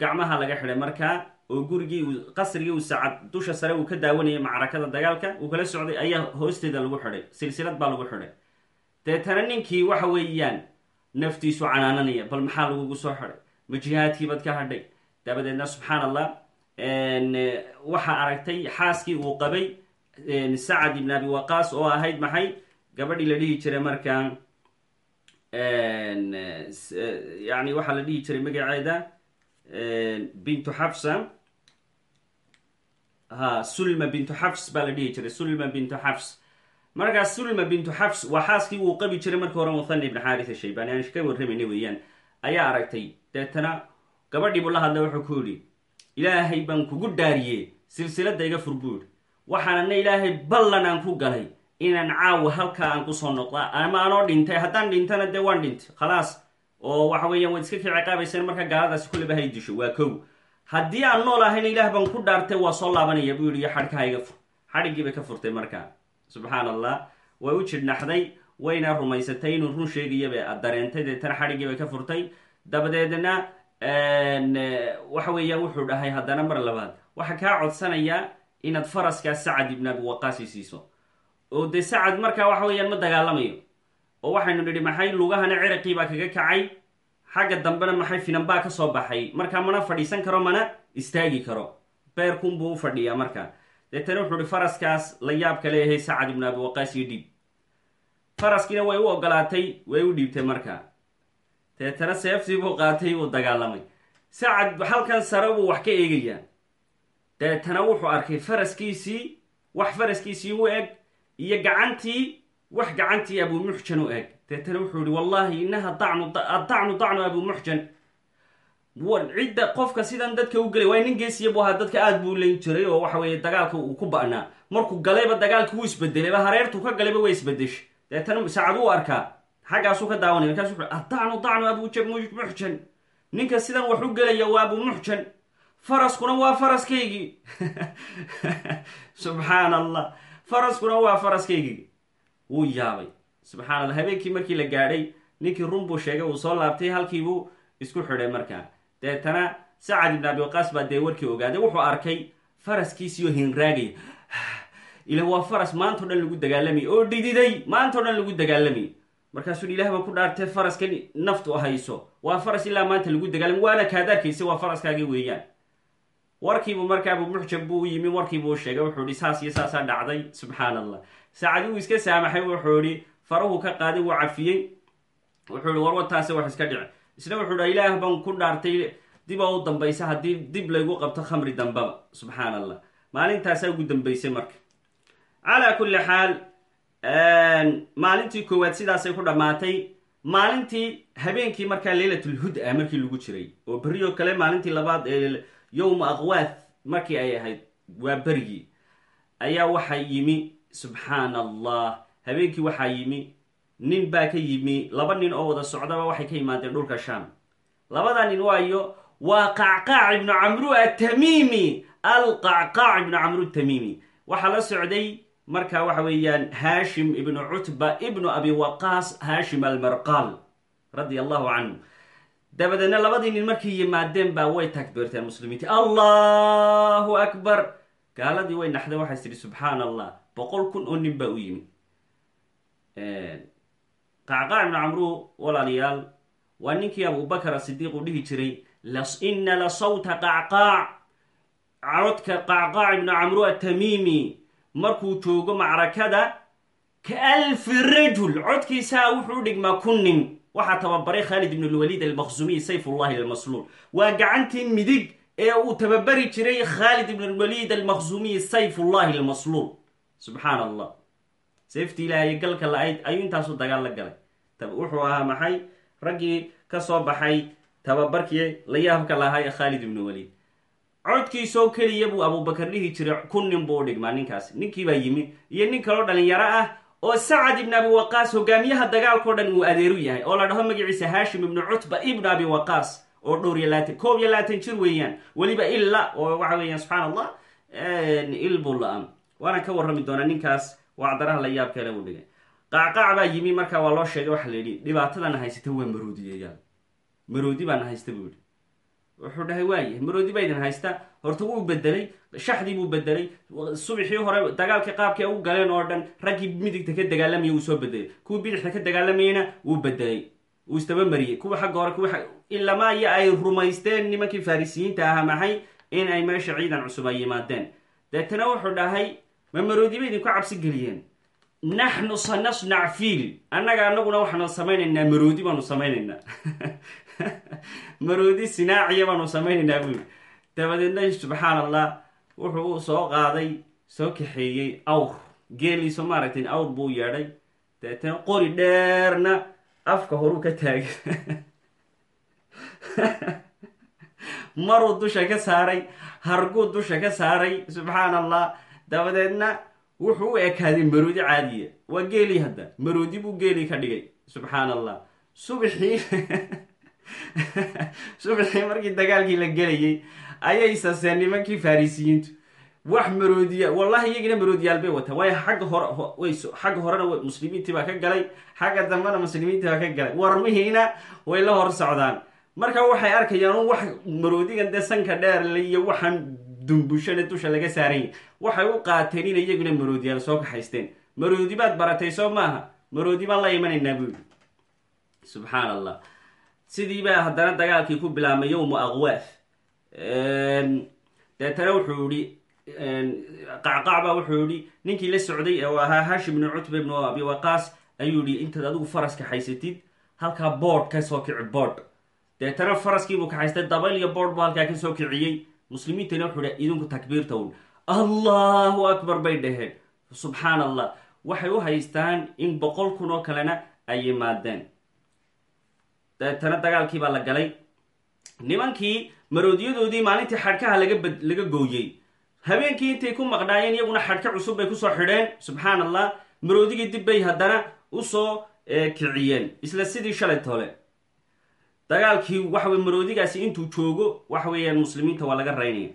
gacmaha laga xidhay. Markaa oo gurigii qasrigii uu sacad dusha sare uu ka daawanayay macrakada dagaalka uu kala socday ayaa hoosteeda lagu xidhay silsilad baa lagu xidhay deetana ninkii waxa weeyaan naftiisu canaananaya bal maxaa lagugu soo xidhay? Ma jihaadkiibad ka hadhay? Dabadeedna subxaan allah waxaa aragtay xaaskii uu qabay sacad ibn abi waqaas oo ahayd maxay? Gabadhii la dhihi jiray markaa yani waxaa la dhihi jiray magaceeda bintu xafsa. Ha sulma bintu xafs baa la dhihi jiray sulma bintu xafs markaas sulma bintu xafs waa xaaskii uu qabi jiray markii hore muthani ibn xaarisa shaybani aan ka warramayna weeyaan ayaa aragtay deetana gabadhii buu la hadlay wuxuu ku yidhi ilaahay baan kugu dhaariyey silsilada iga fur buu yidhi. Waxaanana ilaahay ballan aan ku galay inaan caawa halkaa aan ku soo noqda ama anoo dhintay. Haddaan dhintana dee waan dhintay khalaas. Oo waxa weeyaan waad iska kii ciqaabayseen marka gaaladaasi kulleba hay disho waa kow. Haddii aan nool ahayna ilaah baan ku dhaartay waa soo laabanaya buu yidhi iyo xadhkaha iga fur. Xadhiggii ka furtay markaa subxaan allah way u jidhnaxday wayna rumaysatay inuu run sheegayabay dareentay deetana xadhiggii bay ka furtay. Dabadeedna waxa weeya wuxuu dhahay haddana mar labaad. Waxaa kaa codsanayaa inaad faraskaa sacad ibn abi waqaasi siiso. Oo dee sacad markaa waxa weeyaan ma dagaalamayo. Oo waxaynu nidhi maxay lugahana ciraqii baa kaga kacay? Xagga dambena maxay finan baa ka soo baxay? Markaa mana fadhiisan karo mana istaagi karo. Beerkunbuu u fadhiyaa markaa deetana wuxuu ihi faraskaas la yaabka leeyahay sacad ibn abi waqaas iyo dhiib faraskiina way u ogolaatay way u dhiibtay markaa deetana seeftii buu qaatay buu dagaalamay. Sacad halkan sare buu wax ka eegayaa. Deetana wuxuu arkay faraskiisii wax faraskiisii u eg iyo gacantii wax gacantii abumuxjan u eg. Deetana wuxuu yihi wallahi inaha dacnu addacnu dacnu abumuxjan cidda qofka sidan dadka u gelay waa nin geesiya buu ahaa dadka aada buu leyn jiray oo waxa weeye dagaalka uu ku ba'naa markuu galayba dagaalka wuu isbedelayba hareertuu ka galayba waa isbedeshay deetana sacad uu arkaa xaggaasuu ka daawanay markaasu wuxu addacnu dacnu abumuxjan ninka sidan wax u gelaya waa abumuxjan faraskuna waa faraskaygii. Subxaan allah faraskuna waa faraskaygii. Wuu yaabay. Subxaan allah habeenkii markii la gaadhay ninkii run buu sheegay uu soo laabtay halkiibuu isku xidhay markaa deetana sacad ibn abi waqaas baa dee warkii ogaaday wuxuu arkay faraskiisiioo hinraagaya ila waa faras maantao dhan lagu dagaalamay oo dhididay maantao dhan lagu dagaalamay. Markaasuu ilah baan ku dhaartay faraska naftu hayso. Waa faras ilaa maanta lagu dagaalamay waana kaad arkaysa waa faraskaagii weeyaan. Warkiibu markaa abu muxjab buu u yimi warkiibuu sheegay wuxuu ihi saas iyo saasaa dhacday subxaan allah saacadi wuu iska saamaxay wuxuu ihi faruhu ka qaaday wuu cafiyey. Wuxuu ihi warwataase wax iska dhici isna wuxuu dha ilaah baan ku dhaartay diba u dambaysa haddii dib laygu qabto khamri dambaba subxaan allah maalintaasaa ugu dambaysay marka. Calaa kulli xaal maalintii koowaad sidaasay ku dhammaatay maalintii habeenkii markaa leylatlhud-a markii lagu jiray oo berri oo kale maalintii labaad ee yowma aqwaath markii ay ahayd waa berigii. Ayaa waxaa yimi subxaan allah habeenkii waxaa yimi nin baa ka yimi laba nin oo wada socdaba waxay ka yimaadeen dhulka sham labada nin waayo waa qacqaac ibnu camru atamiimi alqacqaac ibnu camru tamiimi waxaa la socday marka waxa weeyaan haashim ibnu cutba ibnu abi waqaas haashim almarqal radia allahu canhu dabadeedna labadii nin markay yimaadeen baa way takbiirteen muslimiintii allahu akbar! Gaaladii way naxdeen waxays tidhi subxaan allah boqol kun oo nin baa u yimi qacqaac ibnu camru walaalayaal waa ninkii abubakar asidiiq uu dhihi jiray ina la sawta qacqaac codka qacqaac ibnu camru atamiimi markuu joogo macrakada ka alfi rajul codkiisaa wuxuu dhigmaa kun nin waxaa tababaray khaalid ibn lwaliid almaqsumiy sayfullahi almasluul. Waa gacantii midig ee uu tababari jiray khaalid ibn lwaliid almaqsumiy sayfullahi almasluul. Subxaan allah seeftii ilaahay galka la-ayd ayuu intaasu dagaal la galay. Wuxuu ahaa maxay? Raggii ka soo baxay tababarkii la yaabka lahaa ee khaalid ibn waliid. Codkiisoo keliya buu abubakar dhihi jiray kun nin buu u dhigmaa ninkaas. Ninkiibaa yimi iyo nin kaloo dhalinyaro ah oo sacad ibn abi waqaas hogaamiyaha dagaalkao dhan uu adeeru yahay oo la dhaho magaciisa haashim ibnu cutba ibnu abi waqaas oo dhowr iyo laatan koob iyo laatan jir weeyaan. Weliba illa oo waxa weeyaan subxaan allah il buu la-am waanaan ka warrami doonaa ninkaas wacdaraha la yaab kale uu dhigay. Qaacqaac baa yimi markaa waa loo sheegay waxa la yidhi dhibaatadana haysata waa maroodiyayaal maroodi baana haysta buu wuxuu dhahay waaya maroodi baa haysta. Horta wuu bedelay shaxdii buu bedelay subaxii hore dagaalkii qaabkii u galeen oo dhan raggii midigta ka dagaalamaya wuu soo bedelay kuwii bidixda ka dagaalamayana wuu bedelay wuu istaba mariyey kuwa xagga hore kuwa ilamaa iyo ay rumaysteen nimankii farisiyiinta ahaa maxay? In ay meesha ciidan cusub ay yimaadeen. Deetana wuxuu dhahay ma maroodi ba idinku cabsi geliyeen? Naxnu sanasnac fiil annaga anaguna waxaanu samaynaynaa maroodi baanu samaynaynaa. Maroodi sinaaciya baanu samaynaynaa buuri dabadeedna subxaan allah wuxuu soo qaaday soo kaxeeyey awr. Geeliiso maaragtay awr buu yeedhay. Dabeetana qori dheerna afka horuu ka taagay. Maruu dusha ka saaray harguu dusha ka saaray subxaan allah dabadeedna wuxuu u ekaaday maroodi caadiya. Waa geelii hadda. Maroodi buu geelii ka dhigay. Subxaan allah subxii subaxii markii dagaalkii la gelayay ayay saseen nimankii farisiyiintu. Wax maroodiya wallahi iyagina maroodiyaal bay wataan. Waayo xagga hore xagga horena muslimiintii baa ka galay. Xagga dambena muslimiintii ka galay. Warmihiina way la hor socdaan. Marka waxay arkayaan wax maroodigan dee sanka dheerle iyo waxaan dumbushane dusha laga saaranya waxay u qaateen in iyaguna maroodiyaal soo kaxaysteen. Maroodi baad baratay soo maaha. Maroodi baan la imanaynaa buuli subxaan allah sidii baa haddana dagaalkii ku bilaabmay yowmu aqwaaf deetana wuxuu yihi qacqac baa wuxuu yihi ninkii la socday ee ahaa hashim ibnu cutba ibnu abi waqaas ayuu yihi intaad adigu faras kaxaysatid halkaa boord ka soo kici boord deetana faraskiibuu kaxaystay dabayl iyo boord buu halkaa ka soo kiciyey muslimiintana wuxuu hi idinku takbiirta un allahu akbar bay dhaheen. Subxaan allah waxay u haystaan in boqol kun oo kalena ay yimaadeen. Deetana dagaalkii baa la galay. Nimankii maroodiyadoodii maalintii xadhkaha laga gooyey. Habeenkii intay ku maqnaayeen iyaguna xadhka cusub bay ku soo xidheen. Subxaan allah maroodigii dib bay haddana u soo kiciyeen. Isla sidii shalay tole dagaalkii waxawey maroodigaasi intuu joogo waxa weeyaan muslimiinta waa laga raynaya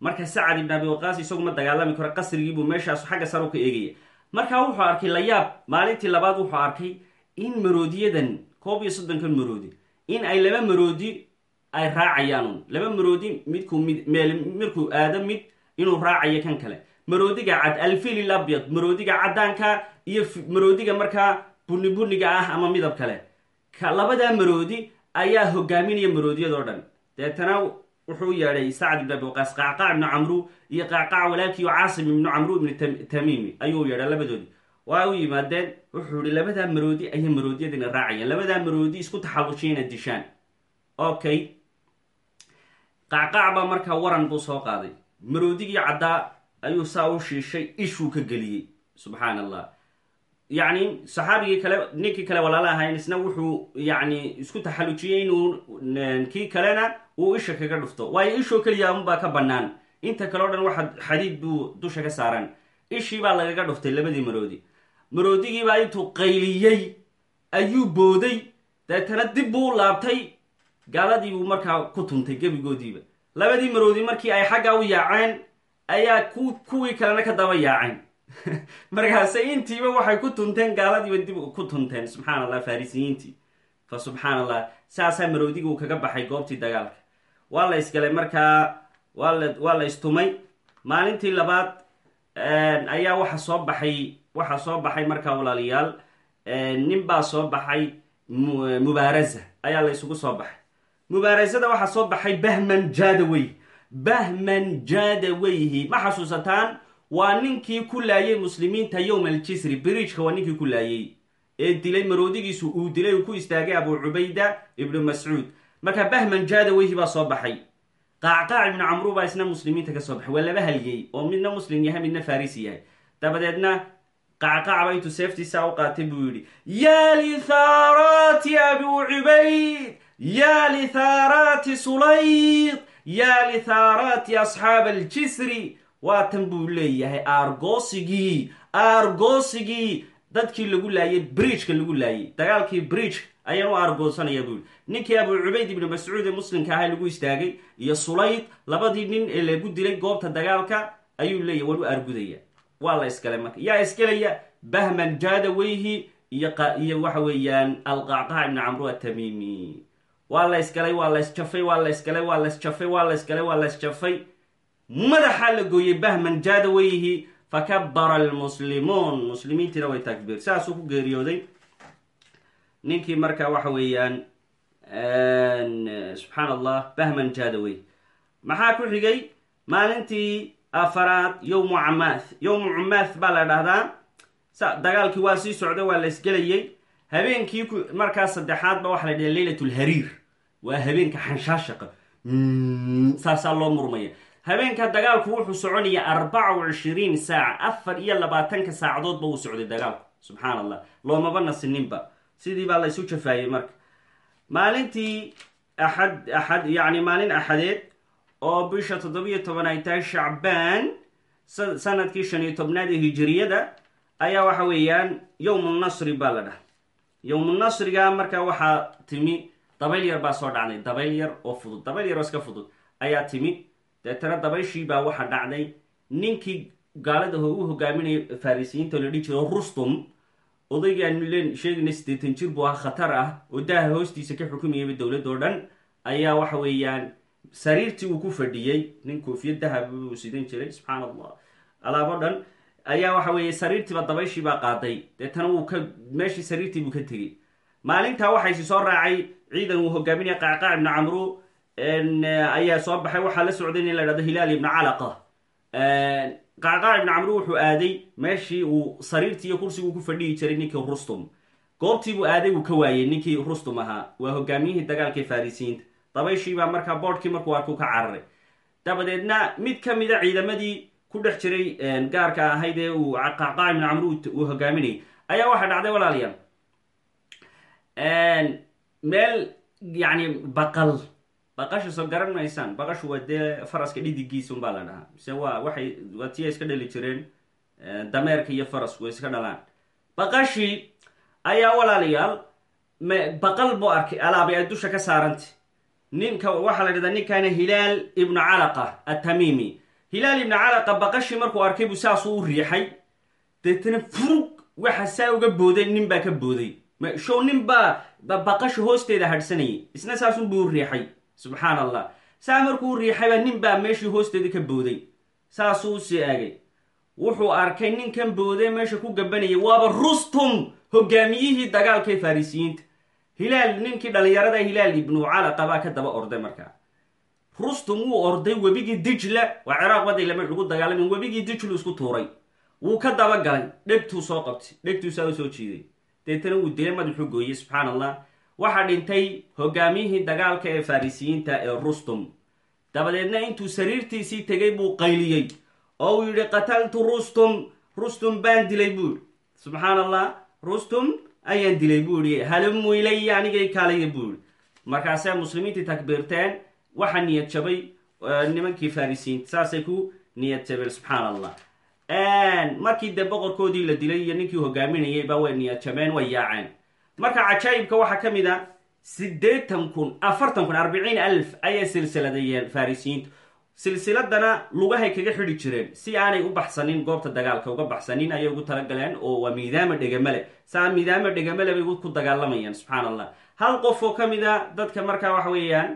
marka sacad ibn abi waqaas isagu ma dagaalami karo qasrigiibuu meeshaas xagga sare u ka eegaya. Markaa wuxuu arkay layaab maalintii labaad wuxuu arkay in maroodiyadan koob iyo soddonkan maroodi in ay laba maroodi ay raacayaanun laba maroodi midkuu mid meel markuu aado mid inuu raacayo kan kale. Maroodiga cad alfilil abyad maroodiga caddaanka iyo maroodiga markaa buni buniga ah ama midab kale. Labadaa maroodi ayaa hogaaminaya maroodiyadoo dhan. Deetana wuxuu yeedhay sacd ibn abi waqaas qacqac ibnu camru iyo qacqac walaalkiiyo caasim ibnu camru ibnu tamiimi ayuu yeedhay labadoodi waa u yimaadeen wuxuu yihi labadaa maroodi ayay maroodiyadina raacayaan. Labadaa maroodi isku taxallujiya inaad dishaan. Okay. Qacqac baa markaa waran buu soo qaaday. Maroodigii caddaa ayuu saa u shiishay ishuu ka geliyey. Subxaan allah yacni saxaabigii kale ninkii kale walaala ahayn isna wuxuu yacni isku taxallujiyey inuu kii kalena uu isha kaga dhufto. Waayo ishoo keliya unbaa ka bannaan. Inta kale o dhan waxa xadiid buu dusha ka saaran. Ishii baa lagaga dhuftay labadii maroodi. Maroodigiibaa intuu qayliyey ayuu booday. Deetana dib buu u laabtay. Gaaladiibuu markaa ku tuntay gebigoodiiba. Labadii maroodi markii ay xagga u yaaceen ayaa kuwii kalena ka daba yaaceen markaase intiiba waxay ku tunteen gaaladiiba dib ku tunteen subxaan allah farisiyiintii fa subxaan allah saasaa maroodiga uu kaga baxay goobtii dagaalka. Waa la isgalay markaa waa la istumay. Maalintii labaad ayaa waxa soo baxay waxaa soo baxay markaa walaalayaal nin soo baxay mubaarasa ayaa la isugu soo baxay. Mubaarasada waxaa soo baxay bahman jadawey bahman jadaweyhi ma xasuusataan waa ninkii ku laayay muslimiinta yowm aljisri bridgka waa ninkii ku laayay. Ee dilay maroodigiisu uu dilay uu ku istaagay abu cubayda ibnu mascuud. Marka bahman jadaweyhi baa soo baxay. Qaacqaac ibnu camru baa isna muslimiinta ka soo baxay. Waa laba halyey oo midna muslim yahay midna farisi yahay. Dabadeedna qacqac ba intuu seeftiisaa u qaatay buu yidhi yaa lithaaraati abu cubayd yaa lithaaraati sulayd yaa lithaaraati asxaab aljisri waatan buu leeyahay aargoosigii aargoosigii dadkii lagu laayay bridgka lagu laayay. Dagaalkii bridge ayaan u aargoosanaya buu ninkii abu cubayd ibnu mascuud ee muslimka ahaa lagu istaagay iyo sulayd labadii nin ee lagu dilay goobta dagaalka ayuu leeyahy waan u aargudaya waa la isgalay marka. Yaa isgelaya bahman jadaweyhi iyo waxa weeyaan alqacqac ibnu camru atamimi waa la isgalay waa la isjafay waa la isgalay waa la isjafay waa la isgalay waa la isjafay madaxaa la gooyey bahman jadaweyhi fakabara almuslimuun. Muslimiintiina way takbiir. Saasuu ku geeriyooday. Ninkii marka waxa weeyaan subxaan allah bahman jadawey maxaa ku xigay? Maalintii afaraad yowmu camaath yowmu cumaath baa la dhahdaa dagaalkii waa sii socday waa la isgelayay. Habeenkii markaa saddexaadba waxaa la dhaha leylat lhariir waa habeenka xanshaashaqa. Saasaa loo murmaya habeenka dagaalku wuxuu soconaya arbaca wa cishiriin saaca afar iyo labaatanka saacadoodba uu socday dagaalku. Subxaan allah loomaba nasininba. Sidii baa la isu jafaayey marka. Maalintii axad axad yacni maalin axadeed oo bisha toddobiyo toban ay tahay shacbaan sannadkii shan iyo tobnaad ee hijiriyada ayaa waxa weeyaan yowmu nasri baa la dhaha yowmu nasriga markaa waxaa timi dabayl yar baa soo dhacday. Dabayl yar oo fudud dabayl yar oo iska fudud ayaa timi deetana dabayshii baa waxaa dhacday ninkii gaalada u hogaaminaya farisiyiinta la dhihi jiro rustum odaygaan len sheegayna siddeetan jir buu ahaa khatar ah oo daaha hoostiisa ka xukumayaba dowladd oo dhan ayaa waxa weeyaan sariirtii uu ku fadhiyey nin koofiya dahab uu sidan jiray subxaan allah alaabo dhan ayaa waxa weeye sariirtiiba dabayshiibaa qaaday. Deetana wuu ka meeshii sariirtii buu ka tegey. Maalintaa waxaysi soo raacay ciidan uu hogaaminaya qacqaac ibni camru ayaa soo baxay. Waxaa la socday nin la dhahdo hilaal ibna calaqa. Qacqaac ibni camru wuxuu aaday meeshii uu sariirtii iyo kursiguu ku fadhihi jiray ninkii rustum. Goobtiibuu aaday uu ka waayey ninkii rustum ahaa. Waa hogaamiyihii dagaalka farisiyiinta dabayshiibaa markaa boodhkii markuu arkuu ka cararay. Dabadeedna mid ka mida ciidamadii ku dhex jiray gaarka ahayd ee uu qacqaac ibni camru uu hogaaminayay ayaa waxaa dhacday walaalayaal meel yacni baqal baqasha soo garan maysaan baqashu waa dee faraska dhidigiisa unbaa la dhahaa. Mise waa waxay waa tiya iska dhali jireen dameerka iyo farasku way iska dhalaan. Baqashii ayaa walaalayaal baqal buu arkay. Alaabay ay dusha ka saaranta ninka waxaa la dhahdaa ninkaana hilaal ibnu calaqa atamiimi hilaal ibnu calaqa baqashii markuu arkay buu saasuu u riixay. Deetana furug waxa saa uga booday nin baa ka booday. Show nin baa baqasha hoosteeda hadhsanayay. Isna saasun buu u riixay subxaan allah saa markuu riixaybaa nin baa meeshii hoosteeda ka booday. Saasuu u sii aagay wuxuu arkay ninkan boodee meesha ku gabanayay waaba rustum hogaamiyihii dagaalkae farisiyiinta. Hilaal ninkii dhallinyarada hilaal ibnu calaqa baa ka daba orday markaa. Rustum wuu orday webigii dijla waa ciraaq baday lama lagu dagaalamin webigii dijlu isku tuuray. Wuu ka dabagalay dhegtuu soo qabtay dhegtuusaa u soo jiiday. Deetana wuu dilay madaxuu gooyey subxaan allah waxaa dhintay hogaamiyihii dagaalka ee farisiyiinta ee rustum. Dabadeedna intuu sariirtiisii tegay buu qayliyey oo uu yidhi qataltu rustum rustum baan dilay buu yidhi. Allah rustum ayaan dilay buu yihi halamu ilaya anigay kaalaya buu yihi markaasay muslimiintii takbiirteen waxaa niyad jabay nimankii farisiyiinta saasay ku niyad jabeen subxaan allah markii dee boqorkoodii la dilay iyo ninkii hogaaminayayba way niyad jabeen way yaaceen marka cajaa'ibka waxaa ka mid a siddeetan kun afartan kun arbiciin alf ayay silsiladayeen farisiyiintu silsiladana lugahay kaga xidhi jireen. Si aanay u baxsanin goobta dagaalka uga baxsanin ayay ugu talagaleen oo waa miidaama dhegamale. Saa miidaama dhegamale bay ku dagaalamayaan subxaan allah hal qof oo ka a dadka markaa waxa weeyaan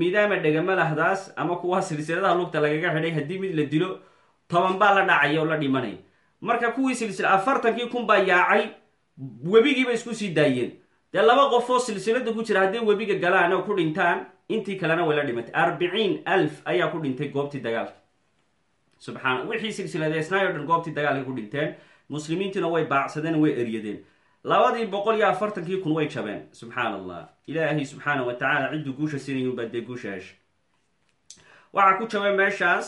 miidaama dhegamalahdaas ama kuwa silsiladaha lugta lagaga xidhay haddii mid la dilo toban baa la dhacaya oo la dhimanaya marka kuwii silsila afartankii kun baa yaacay webigiiba isku sii daayeen. Dee laba qof oo silsilada ku jira hadday webiga galaan oo ku dhintaan intii kalena way la dhimatay. Arbiciin alf ayaa ku dhintay goobtii dagaalka. Subxaan wixii silsiladeesnaayo dhan goobtii dagaalka ku dhinteen muslimiintiina way baacsadeen way eryadeen labadii boqol iyo afartankii kun way jabeen. Subxaan allah ilaahay subxaana wa tacaala cidduu guusha sinayun baa dee guusha hesha waxaa ku jabay meeshaas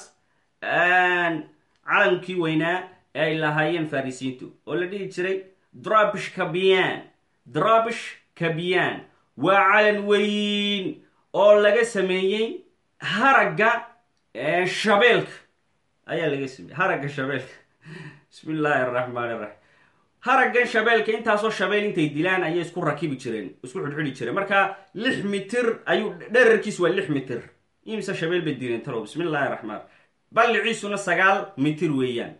calankii weynaa ee ay lahaayeen farisiintu oo la dhihi jiray drabish kabiyan drabish kabiyan waa calan weyn oo laga sameeyey haragga shabeelka. Ayaa laga sameeyey. Haragga shabeelka. Bismi illaahi araxmaan iraxiim haraggan shabeelka intaasoo shabeel intay dilaan ayay isku rakibi jireen isku xidhxidhi jireen. Marka lix mitir ayuu dherarkiis waa lix mitir. Imise shabeel bay dileen talow bismi illaahi raxmaan balliciisuna sagaal mitir weeyaan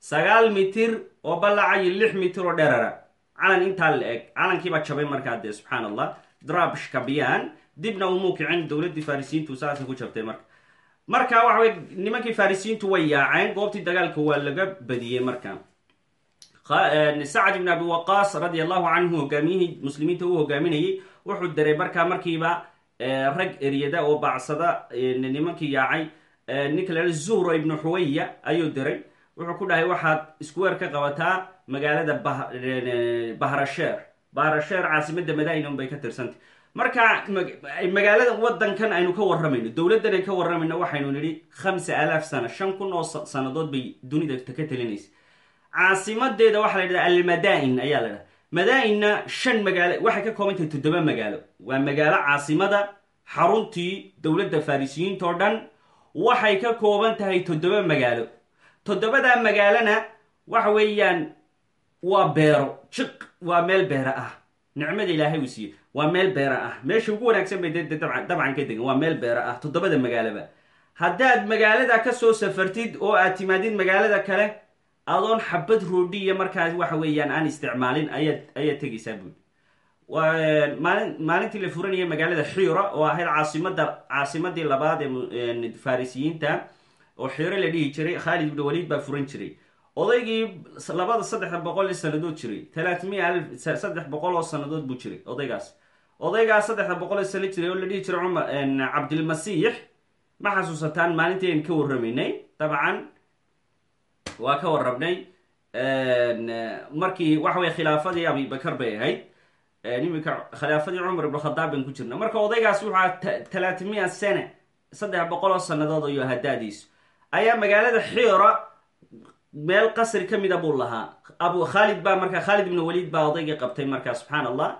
sagaal mitir oo ballacayo lix mitir oo dherara. Calan intaa la eg calankiibaa jabay markaa dee subxaan allah drabish dibna umuu kicin dowladdii farisiyiintu saasay ku jabtay marka. Marka waxa wey nimankii farisiyiintu way yaaceen goobtii dagaalka waa laga badiyey marka. Sacad ibn abi waqaas radi allahu canhu hogaamiyihii muslimiinta uu hogaaminayay wuxuu diray markaa markiiba rag eryada oo bacsada nimankii yaacay ninka la zuhro ibnu xuwaya ayuu diray wuxuu ku dhahay waxaad iskuweer ka qabataa magaalada bahrasheer bahrasheer caasimada madaina un bay ka tirsantay marka magaalada wadankan aynu ka waramayno dowladdan ay ka waramayno waxaynu nidhi khamsa alaaf sana shan kun oo sanadood bay dunida ka talinaysa caasimadeeda waxaa la yidhahda almadain ayaa la dhaha madainna shan magaalo waxay ka kooban tahay toddoba magaalo. Waa magaalo caasimada xaruntii dowladda farisiyiinta oo dhan waxay ka kooban tahay toddoba magaalo toddobadaa magaalona waxa weeyaan waa beero. Jiq waa meel beera ah. Nicmada ilaahay uu siiyey. Waa meel beera ah. Meesha ugu wanaagsan bay de dabcan ka degan waa meel beera ah. Toddobada magaaloba haddaad magaalada ka soo safartid oo aad timaadid magaalada kale adoon xabad roodhiya markaas waxa weeyaan aan isticmaalin ayaad ayaad tegaysaa buud. Maalin maalintii la furanayay magaalada xiira oo ahayd caasimada caasimadii labaad ee farisiyiinta oo xiiro la dhihi jiray khaalid ibn waliid baa furan jiray. Odaygii labada saddex boqol sanadood jiray talaatmiya saddex boqol oo sanadood buu jiray odaygaas. Odaygaas saddexda boqol sano jiray oo la dhihi jiray cumar cabdilmasiix ma xasuusataan maalintii aynu ka warramaynay dabcan waa ka warrabnay markii waxa weye khilaafadii abibakar bay ahayd iminka khilaafadii cumar ibn khadaab bayn ku jirna marka odaygaas wuxua talaatimiya sane saddex boqol oo sanadood ayuu hadaadiisu ayaa magaalada xiira meel qasri ka mida buu lahaa. Abu khaalid baa marka khaalid ibn waliid baa odaygii qabtay markaa subxaan allah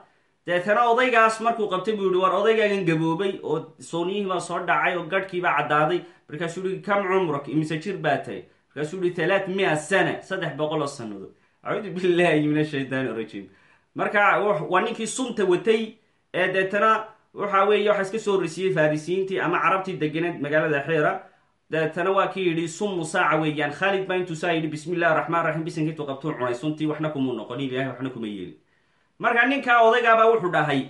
deetana odaygaas markuu qabtay buu yihi war odaygaagan gaboobay oo sooniyihii baa soo dhacay oo garhkiibaa caddaaday. Markaasuu yihi kam cumrak imise jir baa tahay markaasuu yihi talaat mia sana saddex boqol oo sanadood acuudu rajiim. Marka waa ninkii sunta watay ee deetana waxa weeye waxaa iska soo horreysiyey farisiyiintii ama carabtii deganeed magaalada xiira deetana waa kii yidhi sumu saaca weeyaan. Khaalid baa intuu saa yidhi bismi illahi raxmaan raxiim bisanka intuu qabtuu cunay suntii waxna kumuu noqonin ilahay waxna kuma yeelin. Marka ninkaa odaygaabaa wuxuu dhahay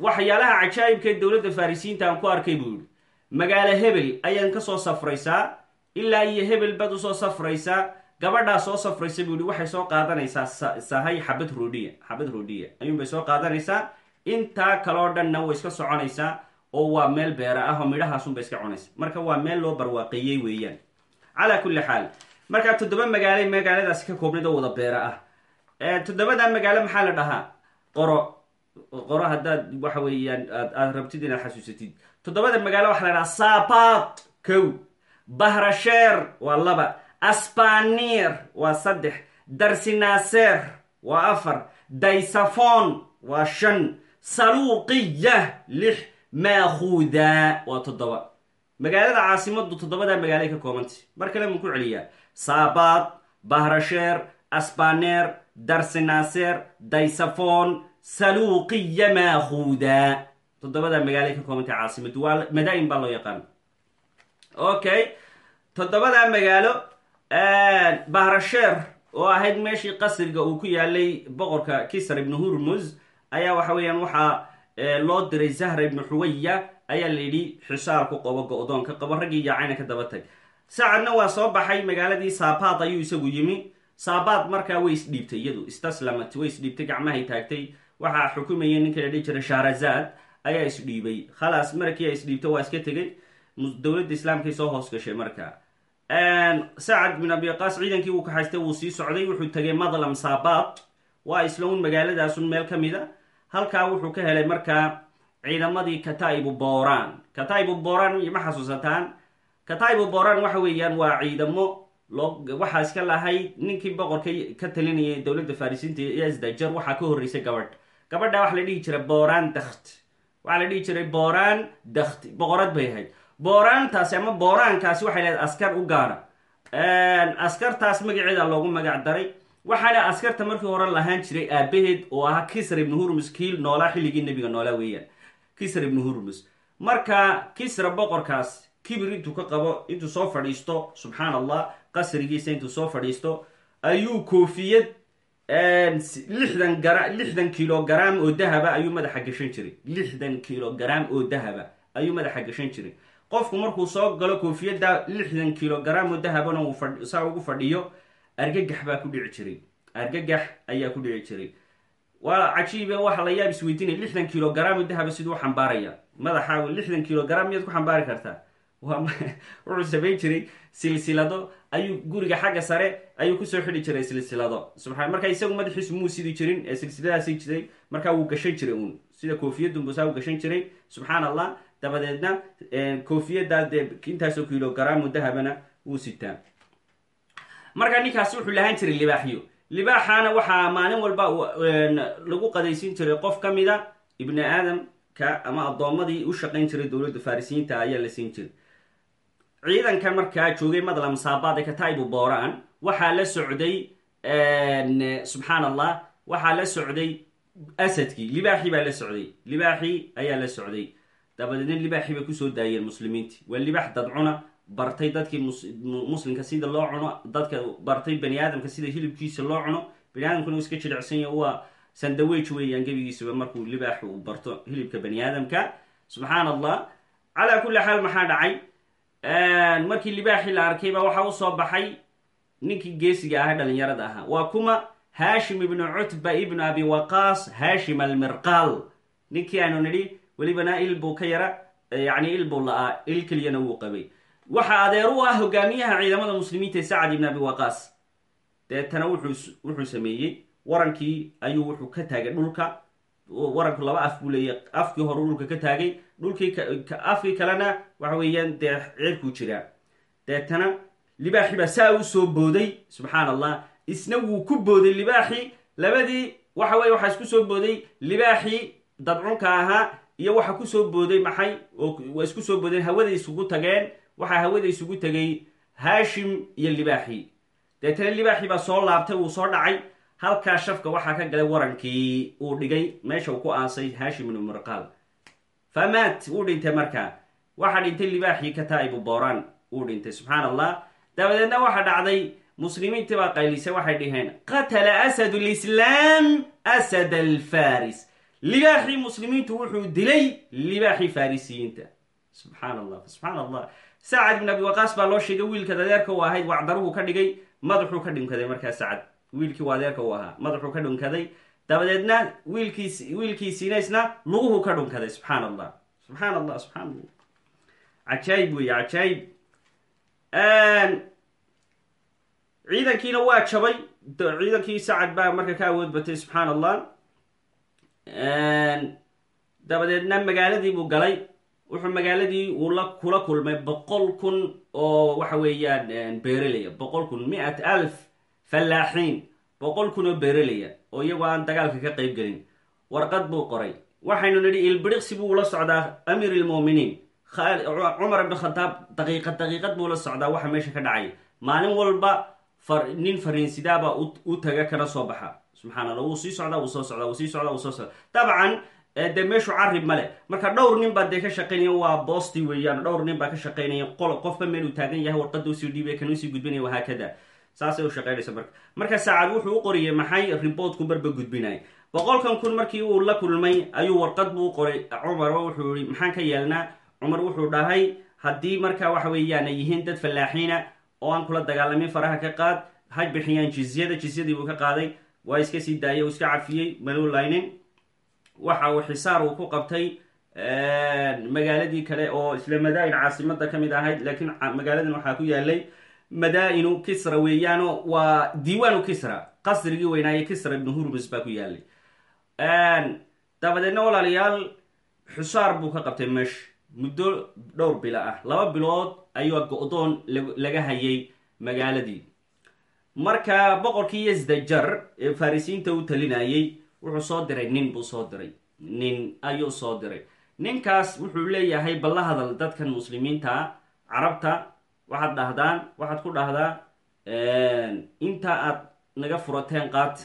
waxyaalaha cajaa'ibkaee dowladda farisiyiinta aan ku arkay buu yihi magaalo hebel ayaan ka soo safraysaa ilaa iyo hebel baad u soo safraysaa gabadhaa soo safraysa buu yihi waxay soo qaadanaysaa sahay xabad roodhiya xabad roodhiya ayuunbay soo qaadanaysaa intaa kaloo dhanna way iska soconaysaa oo waa meel beera ah oo midhahaasunbay iska cunaysa. Marka waa meel loo barwaaqeeyey weeyaan. Calaa kulli xaal. Markaa toddoba magaalo magaaladaasi ka koobnayd oo wada beera ah. Toddobada magaalo maxaa la dhahaa? Qoro. Qoro haddaad waxa weeyaan aad rabtid inaad xasuusatid. Toddobada magaalo waxaa la dhahaa sabat kow. Bahrasheer waa laba. Aspanir waa saddex. Darsinaser waa afar. Daysafon waa shan. Saluuqiya lix maakuuda waa toddoba. Magaalada caasimadu toddobada magaalo ay ka koobantay mar kale muu ku celiyaa. Sabat bahrasheer aspaner darsinaser daysafon saluuqiya maakuuda toddobada magaalo ay ka koobantay caasimadu. Waa madain baa loo yaqaan. Okay toddobada magaalo bahrasheer oo ahayd meeshii qasriga uu ku yaalay boqorka kisar ibnu hurmuz ayaa waxa weeyaan waxaa loo diray zahra ibnu xuwaya ayaa la yidhi xisaalku qabo go-doonka qabo raggii yaacayna ka daba tag. Sacadna waa soo baxay magaaladii saabad ayuu isagu yimi. Saabad markaa way isdhiibtay iyadu istaslamat way isdhiibtay gacmahay taagtay. Waxaa xukumayay ninka la dhihi jiray shahrazad ayaa isdhiibay khalaas markii ay isdhiibto waa iska tegay. Dowladda islaamkay soo hoos gashay marka sacad bin abiqaas ciidankii wuu kaxaystay wuu sii socday wuxuu tegay madlam saabad waa isla un magaaladaasun meel ka mid a halkaa wuxuu ka helay markaa ciidamadii kataibu boran kataibu boran ma xasuusataan? Kataibu boran waxa weeyaan waa ciidamo loo waxaa iska lahayd ninkii boqorka ka talinayay dowladda farisiinta yasdajar waxaa ka horreysay gabadh. Gabadha waxa la dhihi jiray boran dakht waxaa la dhihi jiray boran dakht boqorad bay ahayd. Booraantaasi ama booraankaasi waxay leedahay askar u gaara. Askartaas magaceeda loogu magac daray waxaana askarta markii hore lahaan jiray aabaheed oo ahaa kisar ibnu hurmus kiil noolaa xilligii nebiga noolaa weeyaan. Kisar ibnu hurmus marka kisra boqorkaas kibir intuu ka qabo intuu soo fadhiisto subxaan allah qasrigiisa intuu soo fadhiisto ayuu koofiyad lixdan gara lixdan kilogram oo dahaba ayuu madaxa gashan jiray. Lixdan kilogram oo dahaba ayuu madaxa gashan jiray. Qofku markuu soo galo koofiyadda lixdan kilogram oo dahabana saa ugu fadhiyo argagax baa ku dhici jiray. Argagax ayaa ku dhici jiray. Waa cajiibe waxa la yaab isweydiinaya lixdan kilogram oo dahaba siduu xambaaraya. Madaxa lixdan kilogram miyaad ku xambaari kartaa? Wuxuu samayn jiray silsilado. Ayuu guriga xagga sare ayuu ku soo xidhi jiray silsilado. Subaa marka isagu madaxiisu muu sidi jirin ee silsiladaasi jiray markaa wuu gashan jiray uun. Sida koofiyadunbusaa u gashan jiray. Subxaan allah dabadeedna koofiyadaas dee intaasoo kilogaraamu dahabana wuu sitaa marka ninkaasi wuxuu lahaan jiray libaaxyo libaaxaana waxaa maalin walba lagu qadaysin jiray qof ka mida ibni aadamka ama addoommadii u shaqayn jiray dowladda farisiyiinta ayaa la siin jiray. Ciidankan markaa joogay madla masaabaada kataibu booraan. Waxaa la socday subxaan allah waxaa la socday asadkii. Libaaxii baa la socday. Libaaxii ayaa la socday. Dabadeedna libaaxii bay ku soo daayeen muslimiintii. Waa libaax dadcuna bartay dadkii muslimka sida loo cuno dadka bartay bani aadamka sida hilibkiisa loo cuno bani aadamkuna iska jilicsanya waa sandawej weeyaan gebigiisaba markuu libaax uu barto hilibka bani aadamka. Subxaan allah calaa kulli xaal maxaa dhacay? Markii libaaxii la arkay baa waxaa u soo baxay ninkii geesiga ahaa dhalinyarada ahaa. Waa kuma hashim ibnu cutba ibnu abi waqaas hashim almirqaal. Ninkii aanu nidhi welibana il buu ka yara yani il buu la-aa il keliyana wuu qabay waxaa adeer u ah hogaamiyaha ciidamada muslimiinta sacad ibn abi waqaas. Deetana wuxuu sameeyey warankii ayuu wuxuu ka taagay dhulka. Waranku laba af buu leeya afkii hore dhulka ka taagay dhulkii afkii kalena waxa weeyaan dee cirkuu jiraa deetana libaaxii baa saa u soo booday subxaan allah isna wuu ku booday libaaxii labadii waxa weye waxaa isku soo booday libaaxii dadcunka ahaa iyo waxa ku soo booday maxay waa isku soo boodeen hawaday isugu tageen waxaa hawada isugu tegay hashim iyo libaaxii deetana libaaxii baa soo laabtay wuu soo dhacay. Halkaa shafka waxaa ka galay warankii uu dhigay. Meesha uu ku aansay hashim ibnu mirqaal famaat wuu dhintay markaa waxaa dhintay libaaxii kataa'ibu booraan uu dhintay. Subxaan allah dabadeedna waxaa dhacday muslimiintii baa qaylisay waxay dhaheen qatala asad lislaam asad alfaris libaaxii muslimiintu wuxuu dilay libaaxii farisiyiinta. Subxaan allah subxaan allah sacad ibn abi waqaas baa loo sheegay wiilka adeerka u ahayd wacdaruhu ka dhigay madaxuu ka dhunkaday markaa sacad. Wiilkii u adeerka u ahaa madaxuu ka dhunkaday dabadeedna wiilkiis wiilkiisiina isna luguhu ka dhunkaday subxaan allah subxaan allah subxaan allah cajaayib ciidankiina waa jabay. Ciidankii sacad baa marka ka awood batay subxaan allah dabadeedna magaaladii buu galay wuxuu magaaladii uu la kula kulmay boqol kun oo waxa weeyaan beerelaya boqol kun mi-at alf fallaaxiin boqol kun oo beerelaya oo iyagoo aan dagaalka ka qayb gelin. Warqad buu qoray. Waxaynu nidhi ilbiriqsi buu ula socdaa amiir ilmu'miniin cumar ibn khadaab daqiiqad daqiiqad buu la socdaa waxa meesha ka dhacay. Maalin walba nin fariinsidaabaa u taga kana soo baxa. Subxaan allah wuu sii socdaa wuu soo socdaa wuu sii socdaa wuu soo socdaa. Dabcan dee meeshu carib male marka dhowr nin baa dee ka shaqaynaya waa boosti weeyaan. Dhowr nin baa ka shaqaynaya qol qofba meel uu taagan yahay warqada u sii dhiibay kan u sii gudbinaya wahaakada saasay u shaqaynaysa marka. Marka saacad wuxuu u qoriyay maxay riboortku marba gudbinay? Boqolkan kun markii uu la kulmay ayuu warqad buu qoray. Cumar wuxuu yihi maxaan ka yeelnaa? Cumar wuxuu dhahay haddii marka waxa weeyaan ay yihiin dad fallaaxiina oo aan kula dagaalamin faraha ka qaad ha bixiyaan jizyada jizyadii buu ka qaaday waa iska sii daayay uu iska cafiyey maluu laynin waxa uu xisaar uu ku qabtay magaaladii kale oo isla madaa-in caasimada ka mid ahayd laakiin magaaladan waxaa ku yaalay madaa-inu kisra weeyaano waa diiwaanu kisra qasrigii weynaaye kisra ibnu hurmus baa ku yaalay dabadeedna walaalayaal xusaar buu ka qabtay meesha muddo dhowr bilo ah laba bilood ayuu go-doon laga hayay magaaladii. Marka boqorkii yasdajar ee farisiinta u talinayay wuxuu soo diray nin buu soo diray. Nin ayuu soo diray. Ninkaas wuxuu leeyahay balla hadal dadkan muslimiinta carabta. Waxaad dhahdaan waxaad ku dhahdaa inta aad naga furateen qaat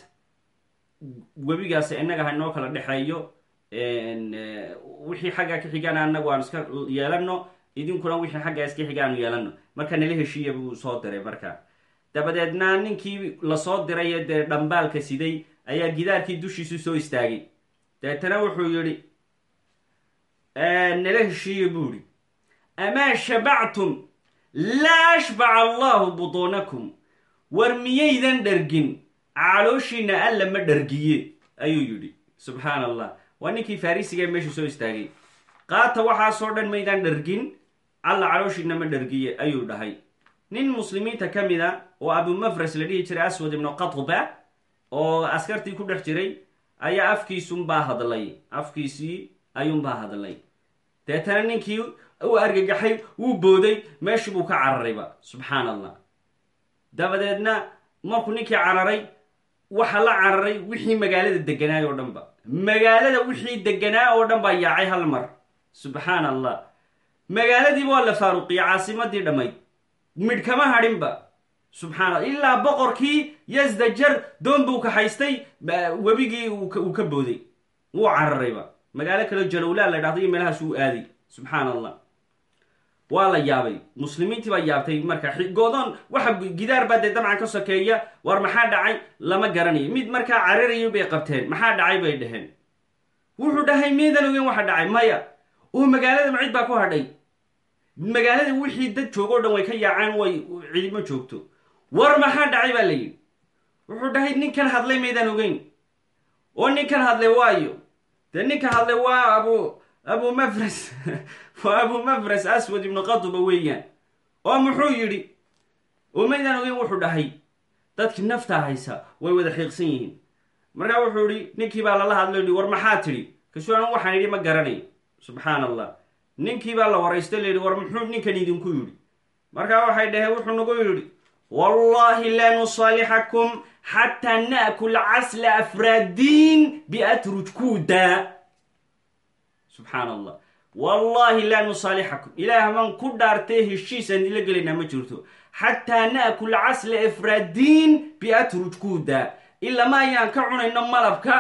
webigaas innaga ha inoo kala dhexeeyo wixii xagga ka xigaana annagu aan iska yeelano idinkuna wixii xaggaa iska xiga aanu yeelano marka nala heshiiya buu soo diray marka dabadeedna ninkii la soo diray ee dee dhambaalka siday ayaa gidaarkii dushiisu soo istaagay. Dabeetana wuxuu yidhi nala heshiiya buu ihi amaa shabactum laa ashbaca allahu butuunakum war miyaydan dhargin calooshiina alla ma dhargiye ayuu yidhi. Subxaan allah waa ninkii farisiga ee meesha soo istaagay. Qaata waxaasoo dhan maydaan dhargin alla calooshiina ma dhargiye ayuu dhahay. Nin muslimiinta ka mid a oo abumafras la dhihi jiray aswad ibnu qatba oo askartii ku dhex jiray ayaa afkiisunbaa hadlay. Afkiisii ayuunbaa hadlay. Deetana ninkii uu argagaxay wuu booday meeshii buu ka cararayba subxaan allah dabadeedna markuu ninkii cararay waxa la cararay wixii magaalada deganaay oo dhan ba. Magaalada wixii deganaa oo dhan baa yaacay hal mar. Subxaan allah magaaladiiba waa la faaruqiyay caasimadii dhammayd midh kama hadhinba subxaan alla ilaa boqorkii yasdajar doon buu kaxaystay webigii uu ka booday. Wuu cararayba magaalo kale jalowlaa la dhahday iyo meelahaas uu aaday. Subxaan allah waa la yaabay. Muslimiintii baa yaabtay marka goodoon waxa gidaar baa dee dabcan ka sokeeya war maxaa dhacay? Lama garanayo. Mid markaa cararayo bay qabteen. Maxaa dhacay bay dhaheen. Wuxuu dhahay miidan ogen waxa dhacay. Maya oo magaalada macid baa ku hadhay. Magaalada wixii dad joogoo dhan way ka yaacaan way cidimo joogto. War maxaa dhacay baa la wuxuu dhahay ninkan hadlay maydaan ogeyn. Oo ninkan hadlay waayo. Dee ninkan hadlay waa abu abu mafras waa abu mafras aswad ibnu qaduba weeyaan. Oo muxuu yidhi oo maydaan ogeyn wuxuu dhahay. Dadkii naftaa haysa way wada xiiqsan yihiin. Markaa wuxuu yihi ninkii baa lala hadlo yihi war maxaa tidhi? Kasuu anu waxaan yidhi ma garanayo. Subxaan allah ninkii baa la waraysta layidhi war muxuu ninkan idinku yidhi? Markaa waxay dhaheen wuxuu nagu yidhi wallahi la nusaalixakum xataa naakul casla afraadiin biatruj kuuda subxaan allah wallahi laa nusaalixakum ilaah baan ku dhaartee heshiisaan ila gelaynaa ma jirto xataa naakul casla afraadiin biatruj kuuda ilama ayaan ka cunayno malabka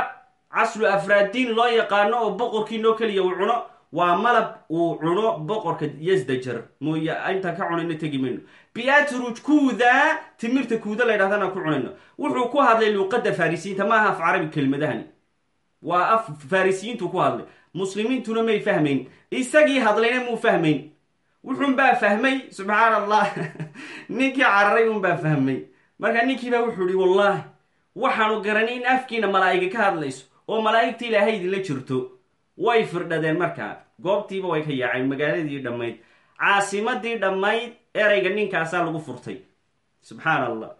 caslu afraadiin loo yaqaano oo boqorkii noo keliya uu cuno waa malab uu cuno boqorka yasdajar mooye intaan ka cunayno tegi mayno. Biatruj kuuda timirta kuuda la ydhahdana ku cunayno. Wuxuu ku hadlay luuqadda farisiyiinta maaha af carabi kelmadahani. Waa af farisiyiintu ku hadlay. Muslimiintuna may fahmayn. Isagii hadlayna muu fahmayn? Wuxuunbaa fahmay subxaan allah ninkii cararay unbaa fahmay. Marka ninkiibaa wuxuu ihi wallaahi waxaanu garanay in afkiina malaa'iga ka hadlayso oo malaa'igta ilaahay idinla jirto way firdhadeen markaa goobtiiba way ka yaaceen magaaladii dhammayd caasimadii dhammayd erayga ninkaasaa lagu furtay. Subxaan allah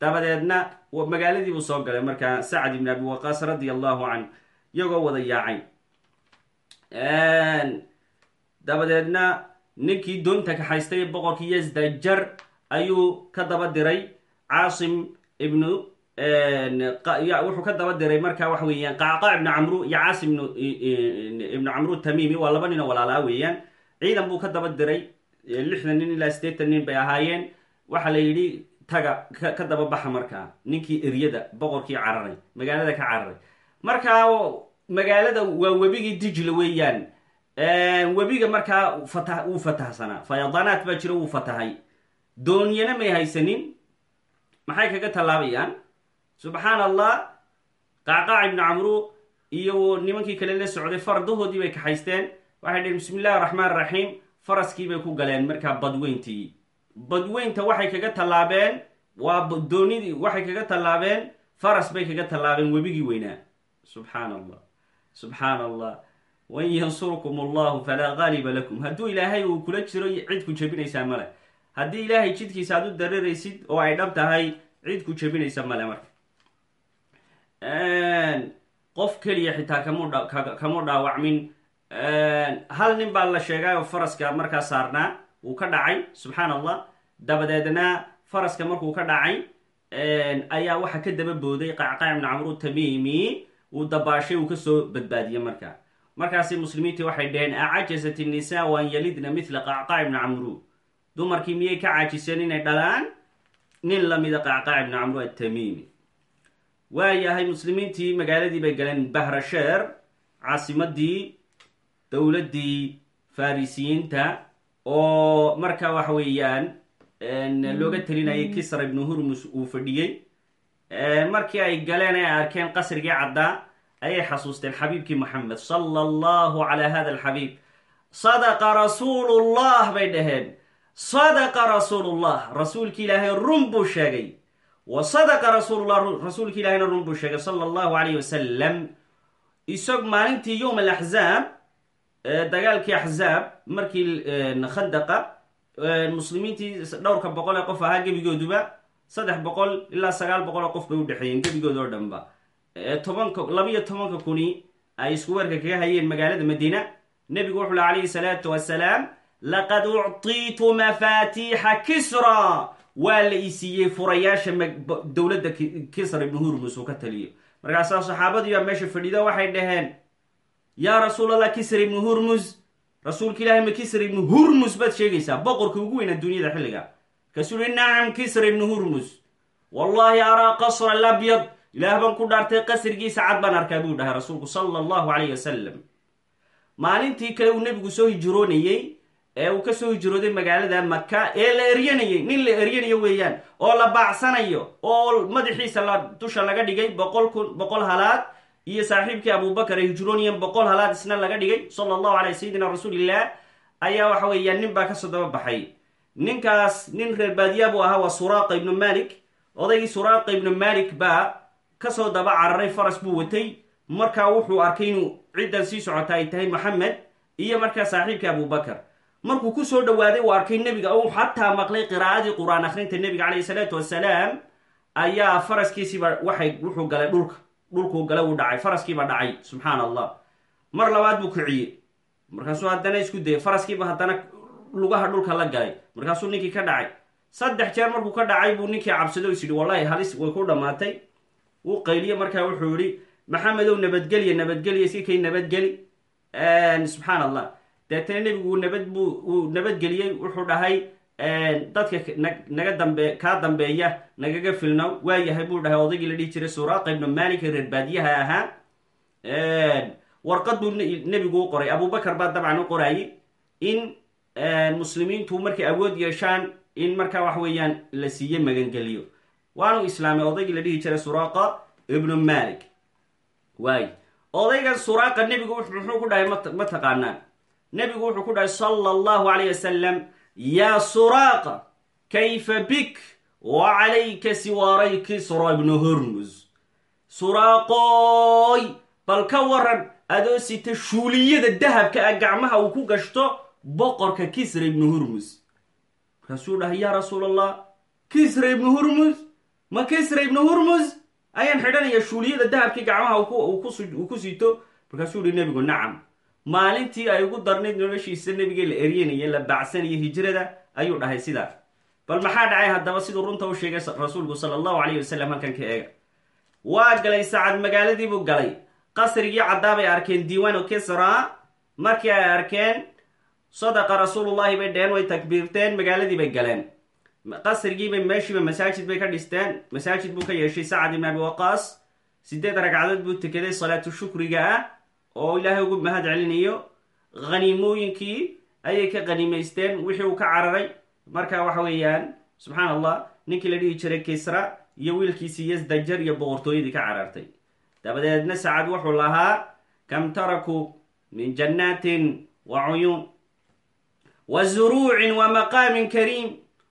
dabadeedna magaaladiibuu soo galay markaa sacad ibn abi waqaas radia allahu canh iyagoo wada yaacay. Dabadeedna ninkii doonta kaxaystay boqorkii yasdajar ayuu ka daba diray caasim ibnu wuxuu ka daba diray marka waxa weeyaan qacqaac ibnu camru iyo caasim ibnu camru tamimi waa laba nin oo walaalaa weeyaan. Ciidan buu ka daba diray lixdan nin ilaa siddeetan nin bay ahaayeen. Waxaa la yidhi taga ka daba baxa markaa ninkii eryada boqorkii cararay magaalada ka cararay. Markaa magaalada waa webigii dijla weeyaan. Webiga markaa fata wuu fatahsanaa fayadaanaat baa jira wuu fatahay. Doonyana may haysanin maxay kaga tallaabayaan subxaan allah qacqaac ibnu camru iyo nimankii kale la socday fardahoodii bay kaxaysteen waxay dheheen bismi illahi raxmaan raxiim faraskii bay ku galeen markaa badweyntii. Badweynta waxay kaga tallaabeen waa doonidii waxay kaga tallaabeen faras bay kaga tallaabeen webigii weynaa. Subxaan allah subxaan allah wain yansurkum allahu falaa qaaliba lakum. Hadduu ilaahay uu kula jiro cid ku jebinaysaa male haddii ilaahay jidkiisa aad u dariraysid oo ay dhab tahay cid ku jebinaysa male marka qof keliya xitaa kama dhaawacmin hal nin baa la sheegay oo faraska markaa saarnaa uu ka dhacay subxaan allah dabadeedna faraska markuu ka dhacay ayaa waxa ka daba booday qacqaac ibnu camru tamimi uu dabaashay uu ka soo badbaadiyey markaa markaasi muslimiintii waxay dhaheen acajasat innisaa waan yalidna mithla qacqaac ibni camru dumarkii miyay ka caajiseen inay dhalaan? Nin lamida qacqaac ibni camru atamimi waayahay muslimiintii magaaladii bay galeen bahrasheer caasimadii dowladdii farisiyiinta oo marka waxa weeyaan looga talinayay kisra ibnu hurmus uu fadhiyey markii ay galeen ay arkeen qasrigii caddaa ayay xasuusteen xabiibkii moxamed sala allahu calaa hada alxabiib. Sadaqa rasuulullah bay dhaheen. Sadaqa rasuulullah rasuulki ilaahay run buu sheegay wa sadaqa rasuulullah rasuulki ilaahayna run buu sheegay sala allahu alayh wasalam isag maalintii yowm alaxzaab dagaalkii axzaab markii khandaqa muslimiintii dhowrka boqol ee qof ahaa gebigooduba saddex boqol ilaa sagaal boqol oo qof bay udhexeeyeen gebigood oo dhanba tobanka labiyo tobanka kuni ay isku weerka kaga hayeen magaalada madiina nebigu wuxuu le calayhi salaatu wasalaam laqad uctiitu mafaatiixa kisra waa la isiiyey furayaasha dowladda kisra ibnu hurmus uu ka taliyo markaasaa saxaabadiiba meesha fadhido waxay dhaheen yaa rasuulallah kisra ibnu hurmus rasuulka ilaahay ma kisra ibnu hurmus baad sheegaysaa? Boqorka ugu weyn adduunyada xilliga. Markaasuu uhi nacam kisra ibnu hurmus wallahi araa qasra labyad ilaah baan ku dhaartay qasrigiisa cad baan arkaa buu dhahay rasuulku sala allahu calayh wasalam maalintii kale uu nebigu soo hijroonayey ee uu ka soo hijrooday magaalada maka ee la eryanayay nin la eryanayo weeyaan oo la baacsanayo oo madaxiisa la dusha laga dhigay boqol kun boqol halaad iyo saaxiibkii abubakar ay hijrooniyan boqol halaad isna laga dhigay sala allahu calay sayidina rasuulillah ayaa waxa weeyaan nin baa ka soo daba baxay. Ninkaas nin reer baadiya buu ahaa waa suraaqa ibnu malik odaygii suraaqa ibnu malik baa ka soo daba cararay faras buu watay. Markaa wuxuu arkay inuu ciddan sii socota ay tahay moxamed iyo markaa saaxiibkii abubakar markuu ku soo dhawaaday uu arkay nebiga. Uu xataa maqlay qiraa'adii qur'aan akhrinta nebiga calayhi salaatu wasalaam ayaa faraskiisiiba waxay wuxuu galay dhulka dhulkuu gala uu dhacay faraskiiba dhacay subxaan allah mar labaad buu kiciyey. Markaasuu haddana isku dayay faraskiiba haddana lugaha dhulka la galay markaasuu ninkii ka dhacay. Saddex jeer markuu ka dhacay buu ninkii cabsado is yidhi wallahi halis way ku dhammaatay wuu qayliye markaa wuxuu yihi maxamedow nabadgelya nabadgelya iska kay nabadgeli. Subxaan allah deetana nebigu nabad buu uu nabadgeliyey wuxuu dhahay dadka naga dambe kaa dambeeya nagaga filnow waa yahay buu dhahay odaygii la dhihi jiray suraaqa ibnu malik reer baadiyaha ahaa. Warqad buu nebigu u qoray abubakar baa dabcan u qoraayey in muslimiintu markay awood yeeshaan in markaa wax weeyaan la siiye magangeliyo. Waanu islaamay odaygii la dhihi jiray suraaqa ibnu malik waay. Odaygan suraaqa nebigu muxuu ku dhahay ma taqaanaan nebigu wuxuu ku dhahay sala allahu calayh wasalam yaa suraaqa kayfa bik wa calayka siwaaray kisra ibnu hurmus suraaqooy bal ka waran adoo sita shuuliyada dahabka ah gacmaha uu ku gashto boqorka kisra ibnu hurmus markaasuu dhahay yaa rasuul allah kisra ibnu hurmus ma kisra ibnu hurmus ayaan xidhanaya shuuliyada dahabkii gacmaha uu ku siito markaasuu yihi nebigu nacam maalintii ay ugu darnayd noloshiisa nebigee la eryanaya la bacsanayo hijrada ayuu dhahay sidaa bal maxaa dhacay haddaba siduu runta u sheegay rasuulku sala allahu calayh wasalam halkan ka eega? Waa galay sacad magaaladiibuu galay. Qasrigii caddaa bay arkeen diiwaanu kisra. Markii ay arkeen sadaqa rasuulullahi bay dheheen way takbiirteen magaaladii bay galeen. Qasrigiibay meeshiiba masaajid bay ka dhisteen. Masaajid buu ka yeeshay sacad ibn abi waqaas. Sideed ragcadood buu tukaday salaatu shukriga. ah oo ilaahay ugu mahad celinayo khaniimooyinkii ayay ka khaniimaysteen wixii uu ka cararay. Marka waxa weeyaan subxaan allah ninkii la dhihi jiray kisra iyo wiilkiisii yasdajar iyo boqortooyadii ka carartay dabadeedna sacad wuxuu lahaa kam tarakuu min jannaatin wa cuyuun wa zuruucin wa maqaamin kariim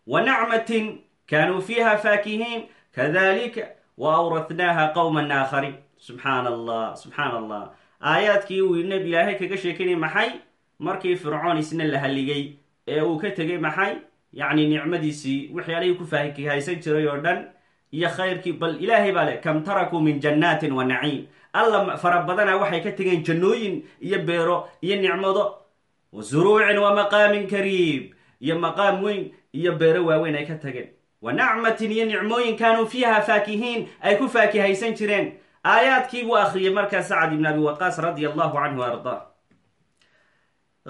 wa nacmatin kaanuu fiiha faakihiin kadalika wa awrathnaaha qowman aakhariin subxaan allah subxaan allah aayaadkii uu nebi ilaahay kaga sheekanayay maxay? Markii fircoon isna la halligay ee uu ka tegay maxay? Yacni nicmadiisii waxyaalihii ku faahihaysan jiray oo dhan. Iyo khayrkii bal ilaahay baa le kam tarakuu min jannaatin wa naciim. Alla fara badana waxay ka tegeen jannooyin iyo beero iyo nicmado wa zuruucin wa maqaamin kariib. Iyo maqaam weyn iyo beero waaweyn ay ka tageen. Wa nacmatin iyo nicmooyin kaanuu fiiha faakihiin ay ku faakihaysan jireen aayaadkii buu akhriyay markaa sacad ibn abi waqaas radia allahu canhu ardaa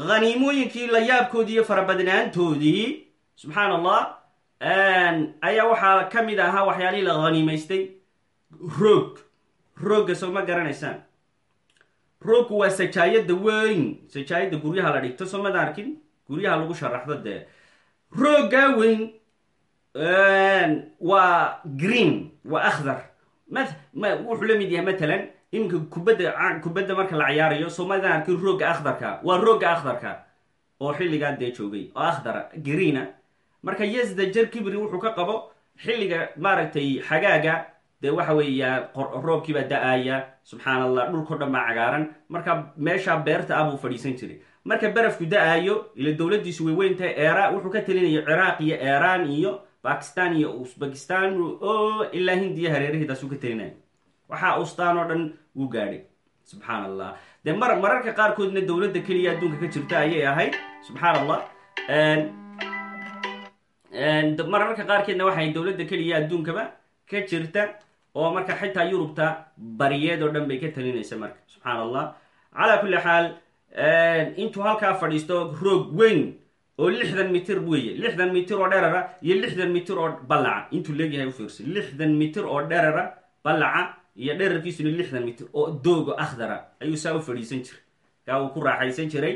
haniimooyinkii la yaabkoodii iyo farabadnaantoodii subxaan allah ayaa waxaa ka mid ahaa waxyaalihii la haniimaystay roog. Roogga soo ma garanaysaan. Roogku waa sajaayada weyn. Sajaayada guryaha la dhigto soo mada arkin? Guryaha lagu sharaxdo dee. Rooggaa weyn waa green waa akhdar wuxuu la mid yahay matalan iminka kubadda kubadda marka la ciyaarayo soomalidan arkin roogga akhdarka waa roogga akhdarka oo xilligaa dee joogay oo akhdara greena marka yasdajar kibri wuxuu ka qabo xilliga maaragtay xagaaga dee waxa weeya roobkiibaa da'aaya subxaan allah dhulkao dhan baa cagaaran. Marka meeshaa beerta ah buu fadhiisan jiray. Marka barafku da'aayo ila dowladiisu way weyn tahay era wuxuu ka talinaya ciraaq iyo iran iyo bakistan iyo uzbekistan o ilaa hindiya hareeraheedaasuu ka talinaya waxaa ustaan oo dhan wuu gaadhay. Subxaan allah dee mar mararka qaarkoodna dowladda keliya adduunka ka jirta ayay ahayd. Subxaan allah mararka qaarkeedna waxay dowladda keliya adduunkaba ka jirta oo marka xitaa yurubta bariyeed oo dhan bay ka talinaysa marka. Subxaan allah calaa kulli xaal intuu halkaa fadhiisto roog weyn oo lixdan mitir weeye lixdan mitir oo dherara iyo lixdan mitir oo ballaca. Intuu leegyahay ufiirsa lixdan mitir oo dherara ballaca iyo dherarkiisuna lixdan mitir oo doogo akhdara ayuu saa u fadhiisan jiray. Kaa uu ku raaxaysan jiray.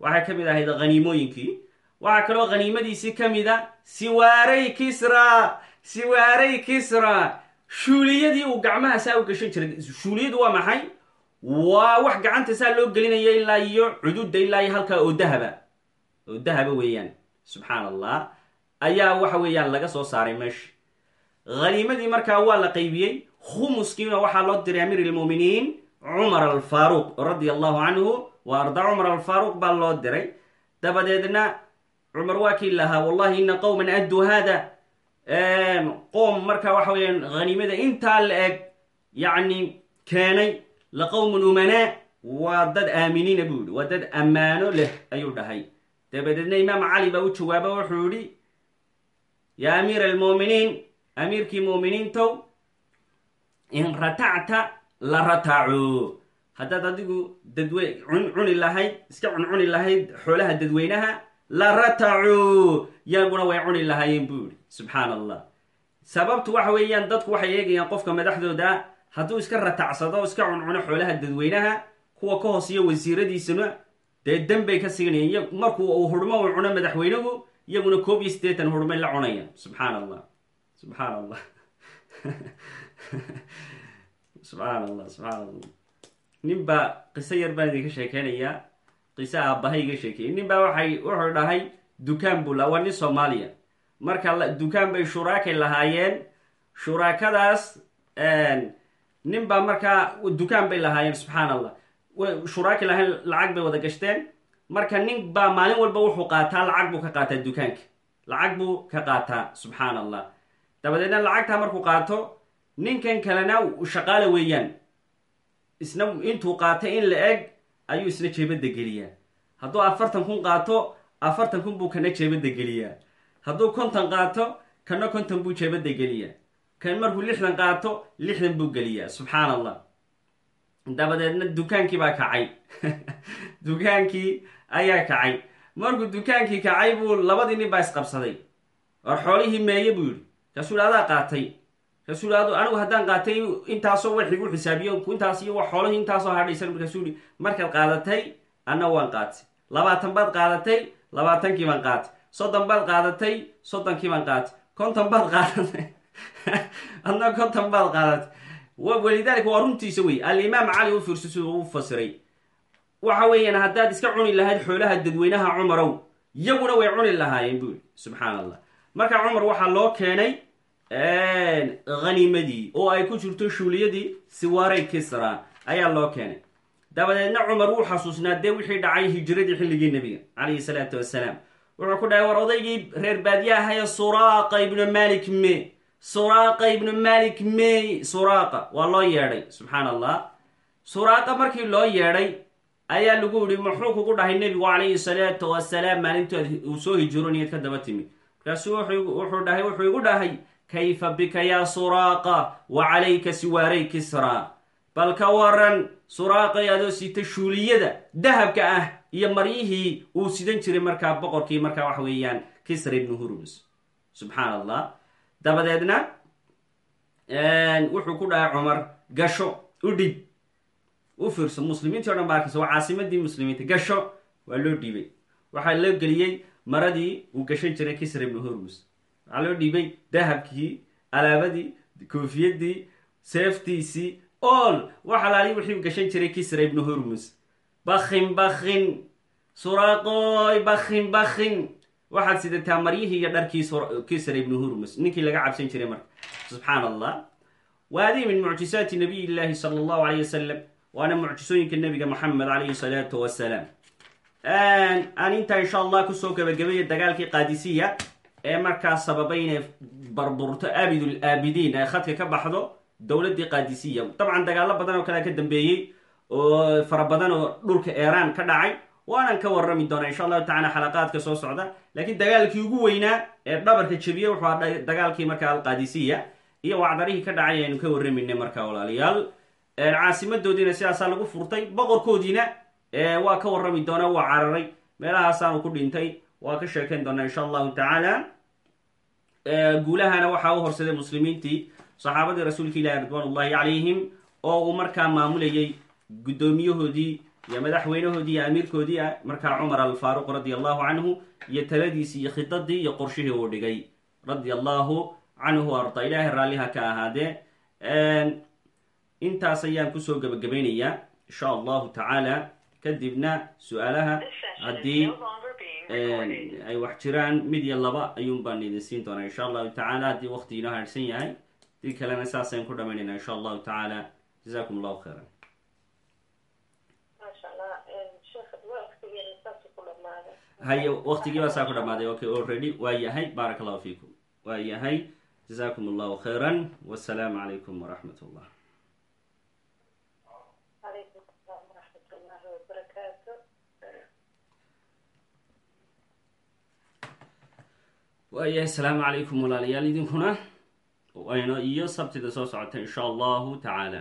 Waxay ka mid ahayd khaniimooyinkii waxaa kaloo khaniimadiisii ka mid a siwaaray kisra! Siwaaray kisra! Shuuliyadii uu gacmaha saa u gashan jiray. Shuuliyadu waa maxay? Waa wax gacanta saa loo gelinaya ilaa iyo cududda ilaa iyo halkaa oo dahaba oo dahaba weeyaan. Subxaan allah ayaa waxa weeyaan laga soo saaray meesha khaniimadii markaa waa la qaybiyey. Khumuskiina waxaa loo diray amiir ilmuminiin cumar alfaaruq radia allahu canhu wa arda cumar alfaaruq baa loo diray. Dabadeedna cumar waa kii lahaa wallahi ina qowman adduu hada qoom marka waxa weeyaan khaniimada intaa la eg yacni keenay la qowmun umanaa. Waa dad aaminiina buu yihi waa dad ammaano leh ayuu dhahay dabadeedna imaam cali baa u jawaaba wuxuu yihi yaa amiira almu'miniin amiirkii mu'miniintow in ratacta la rataco haddaad adigu dadwe cuni lahayd iska cuncuni lahayd xoolaha dadweynaha la ratacu. Yaguna way cuni lahaayeen buu yihi subxaan allah sababtu waxa weeyaan dadku waxay eegayaan qofka madaxdooda hadduu iska ratacsado iska cuncuno xoolaha dadweynaha kuwa ka hooseeya wasiiradiisuna dee dembay ka siganayaan markuu uu hurmo uu cuno madaxweynuhu iyaguna koob iyo siddeetan hurmay la cunayaan subxaan allah subxaan allah subxaan allah subxaan allah nin baa qiso yar baan idinka sheekeynayaa qiso aabbahay iga sheekeeyey nin baa waxay wuxuu dhahay dukaan buu la waa nin soomaaliya. Marka dukaan bay shuraakay lahaayeen. Shuraakadaas nin baa markaa dukaan bay lahaayeen subxaan allah shuraaki lahayn lacag bay wada gashteen. Marka nin baa maalin walba wuxuu qaataa lacag buu ka qaataa dukaanka. Lacag buu ka qaataa subxaan allah dabadeedna lacagtaa markuu qaato ninkan kalena shaqaale weeyaan. Isna intuu qaata in la eg ayuu isna jeebadda geliyaa. Hadduu afartan kun qaato afartan kun buu kana jeebadda geliyaa. Hadduu konton qaato kana konton buu jeebadda geliyaa. Kan markuu lixdan qaato lixdan buu geliyaa subxaan allah dabadeedna dukaankii baa kacay. Dukaankii ayaa kacay. Markuu dukaankii kacay buu labadii nin baa isqabsaday. War xoolihii meeye buu yidhi. Kaasuu yidhi adaa qaatay. Kaasuu yidhi anigu haddaan qaatay intaasoo wax igu xisaabiyo intaas iyo xoolihii intaasoo hadhaysan markaasuu yidhi markaad qaadatay anna waan qaatay. Labaatan baad qaadatay labaatankii baan qaatay. Soddon baad qaadatay soddonkii baan qaatay. Konton baad qaadatay. Adna konton baad qaadatay walidaalika waa runtiisa wey alimaam cali u fiirso siduu u fasiray. Waxa weeyaan haddaad iska cuni lahayd xoolaha dadweynaha cumarow iyaguna way cuni lahaayeen yidhi. Subxaan allah marka cumar waxaa loo keenay khaniimadii oo ay ku jirto shuuliyadii siwaarey kisra ayaa loo keenay. Dabadeedna cumar wuu xasuusnaa dee wixii dhacay hijiradii xilligii nebiga calayhi salaatu wassalaam. Wuxuu ku dhahay war odaygii reer baadiya ahaya suraaqa ibnu malik me suraaqa ibnu malik me suraaqa waa loo yeedhay subxaan allah suraaqa markii loo yeedhay ayaa lagu yihi muxuu kugu dhahay nebigu calayhi salaatu wasalaam maalintood uu soo hijironiyaed ka daba timi. Markaasuu wuxuu dhahay wuxuu igu dhahay kayfa bika yaa suraaqa wa calayka siwaaray kisra? Bal ka waran suraaqay adoo sita shuuliyada dahabka ah iyo maryihii uu sidan jiray markaa boqorkii markaa waxa weeyaan kisra ibnu hurmus subxaan allah dabadeedna wuxuu ku dhahay cumar gasho u dhib. U fiirso muslimiintii o dhan ba arkaysa caasimadii muslimiinta gasho. Waa loo dhiibay. Waxaa loo geliyey maradii uu gashan jiray kisra ibnu hurmus waxaa loo dhiibay dahabkii alaabadii koofiyadii seeftiisii ol wax alaali wixii gashan jiray kisra ibnu hurmus bakin bakin suraaqoy bakin bakin waxaad sidataa maryihii iyo dharkii kisra ibnu hurmus. Ninkii laga cabsan jiray marka. Subxaan allah waadii min mucjisaati nabiy illaahi sala allahu alayh wasalam waana mucjisooyinka nabiga moxamed calayhi salaatu wasalaam aan intaa insha allah ku soo gabagabeeya dagaalkii qaadisiya ee markaa sababay inay barburto aabidul aabidiin ay khadka ka baxdo dowladdii qaadisiya. Dabcan dagaalo badan oo kalea ka dambeeyey oo fara badan oo dhulka iiraan ka dhacay waanan ka warrami doonaa insha allahu tacala xalaqaadka soo socda. Laakiin dagaalkii ugu weynaa ee dhabarka jebiyey wuxuu aha dagaalkii markaa alqaadisiya. Iyo wacdarihii ka dhacay aynu ka warraminay markaa walaalayaal caasimadoodiina sidaasaa lagu furtay. Boqorkoodiina waa ka warrami doonaa waa cararay. Meelahaasaanu ku dhintay waa ka sheekayn doonaa insha allahu tacaala guulahana waxaa u horsaday muslimiintii saxaabadii rasuulka ilahi ridwaan calayhim oo uu markaa maamulayay guddoomiyahoodii iyo madaxweynahoodii iyo amiirkoodii ah markaa cumar alfaaruq radia allahu canhu iyo taladiisii iyo khidadii iyo qorshihii uu dhigay. Radia allahu canhu arda ilaahay raalliha ka ahaadee. Intaas ayaan ku soo gebagabaynayaa insha allahu tacaala. Kadibna su'aalaha haddii ay wax jiraan mid iyo laba ayuun baan idin siin doonaa insha allahu tacaala. Haddii waqti inoo haadhsan yahay dii kalena saasaynu ku dhamaynayna insha allahu tacaala. Jazakum allahu khayran haye waqtigii baa saa ku dhamaaday okay already waa yahay baarak allahu fiikum. Waa yahay jazakum allahu khayran wasalaamu calaykum waraxmat ullah waayahay asalaamu calaykum walaalayaal idinkuna. Wayno iyo sabtida soo socota insha allahu tacaala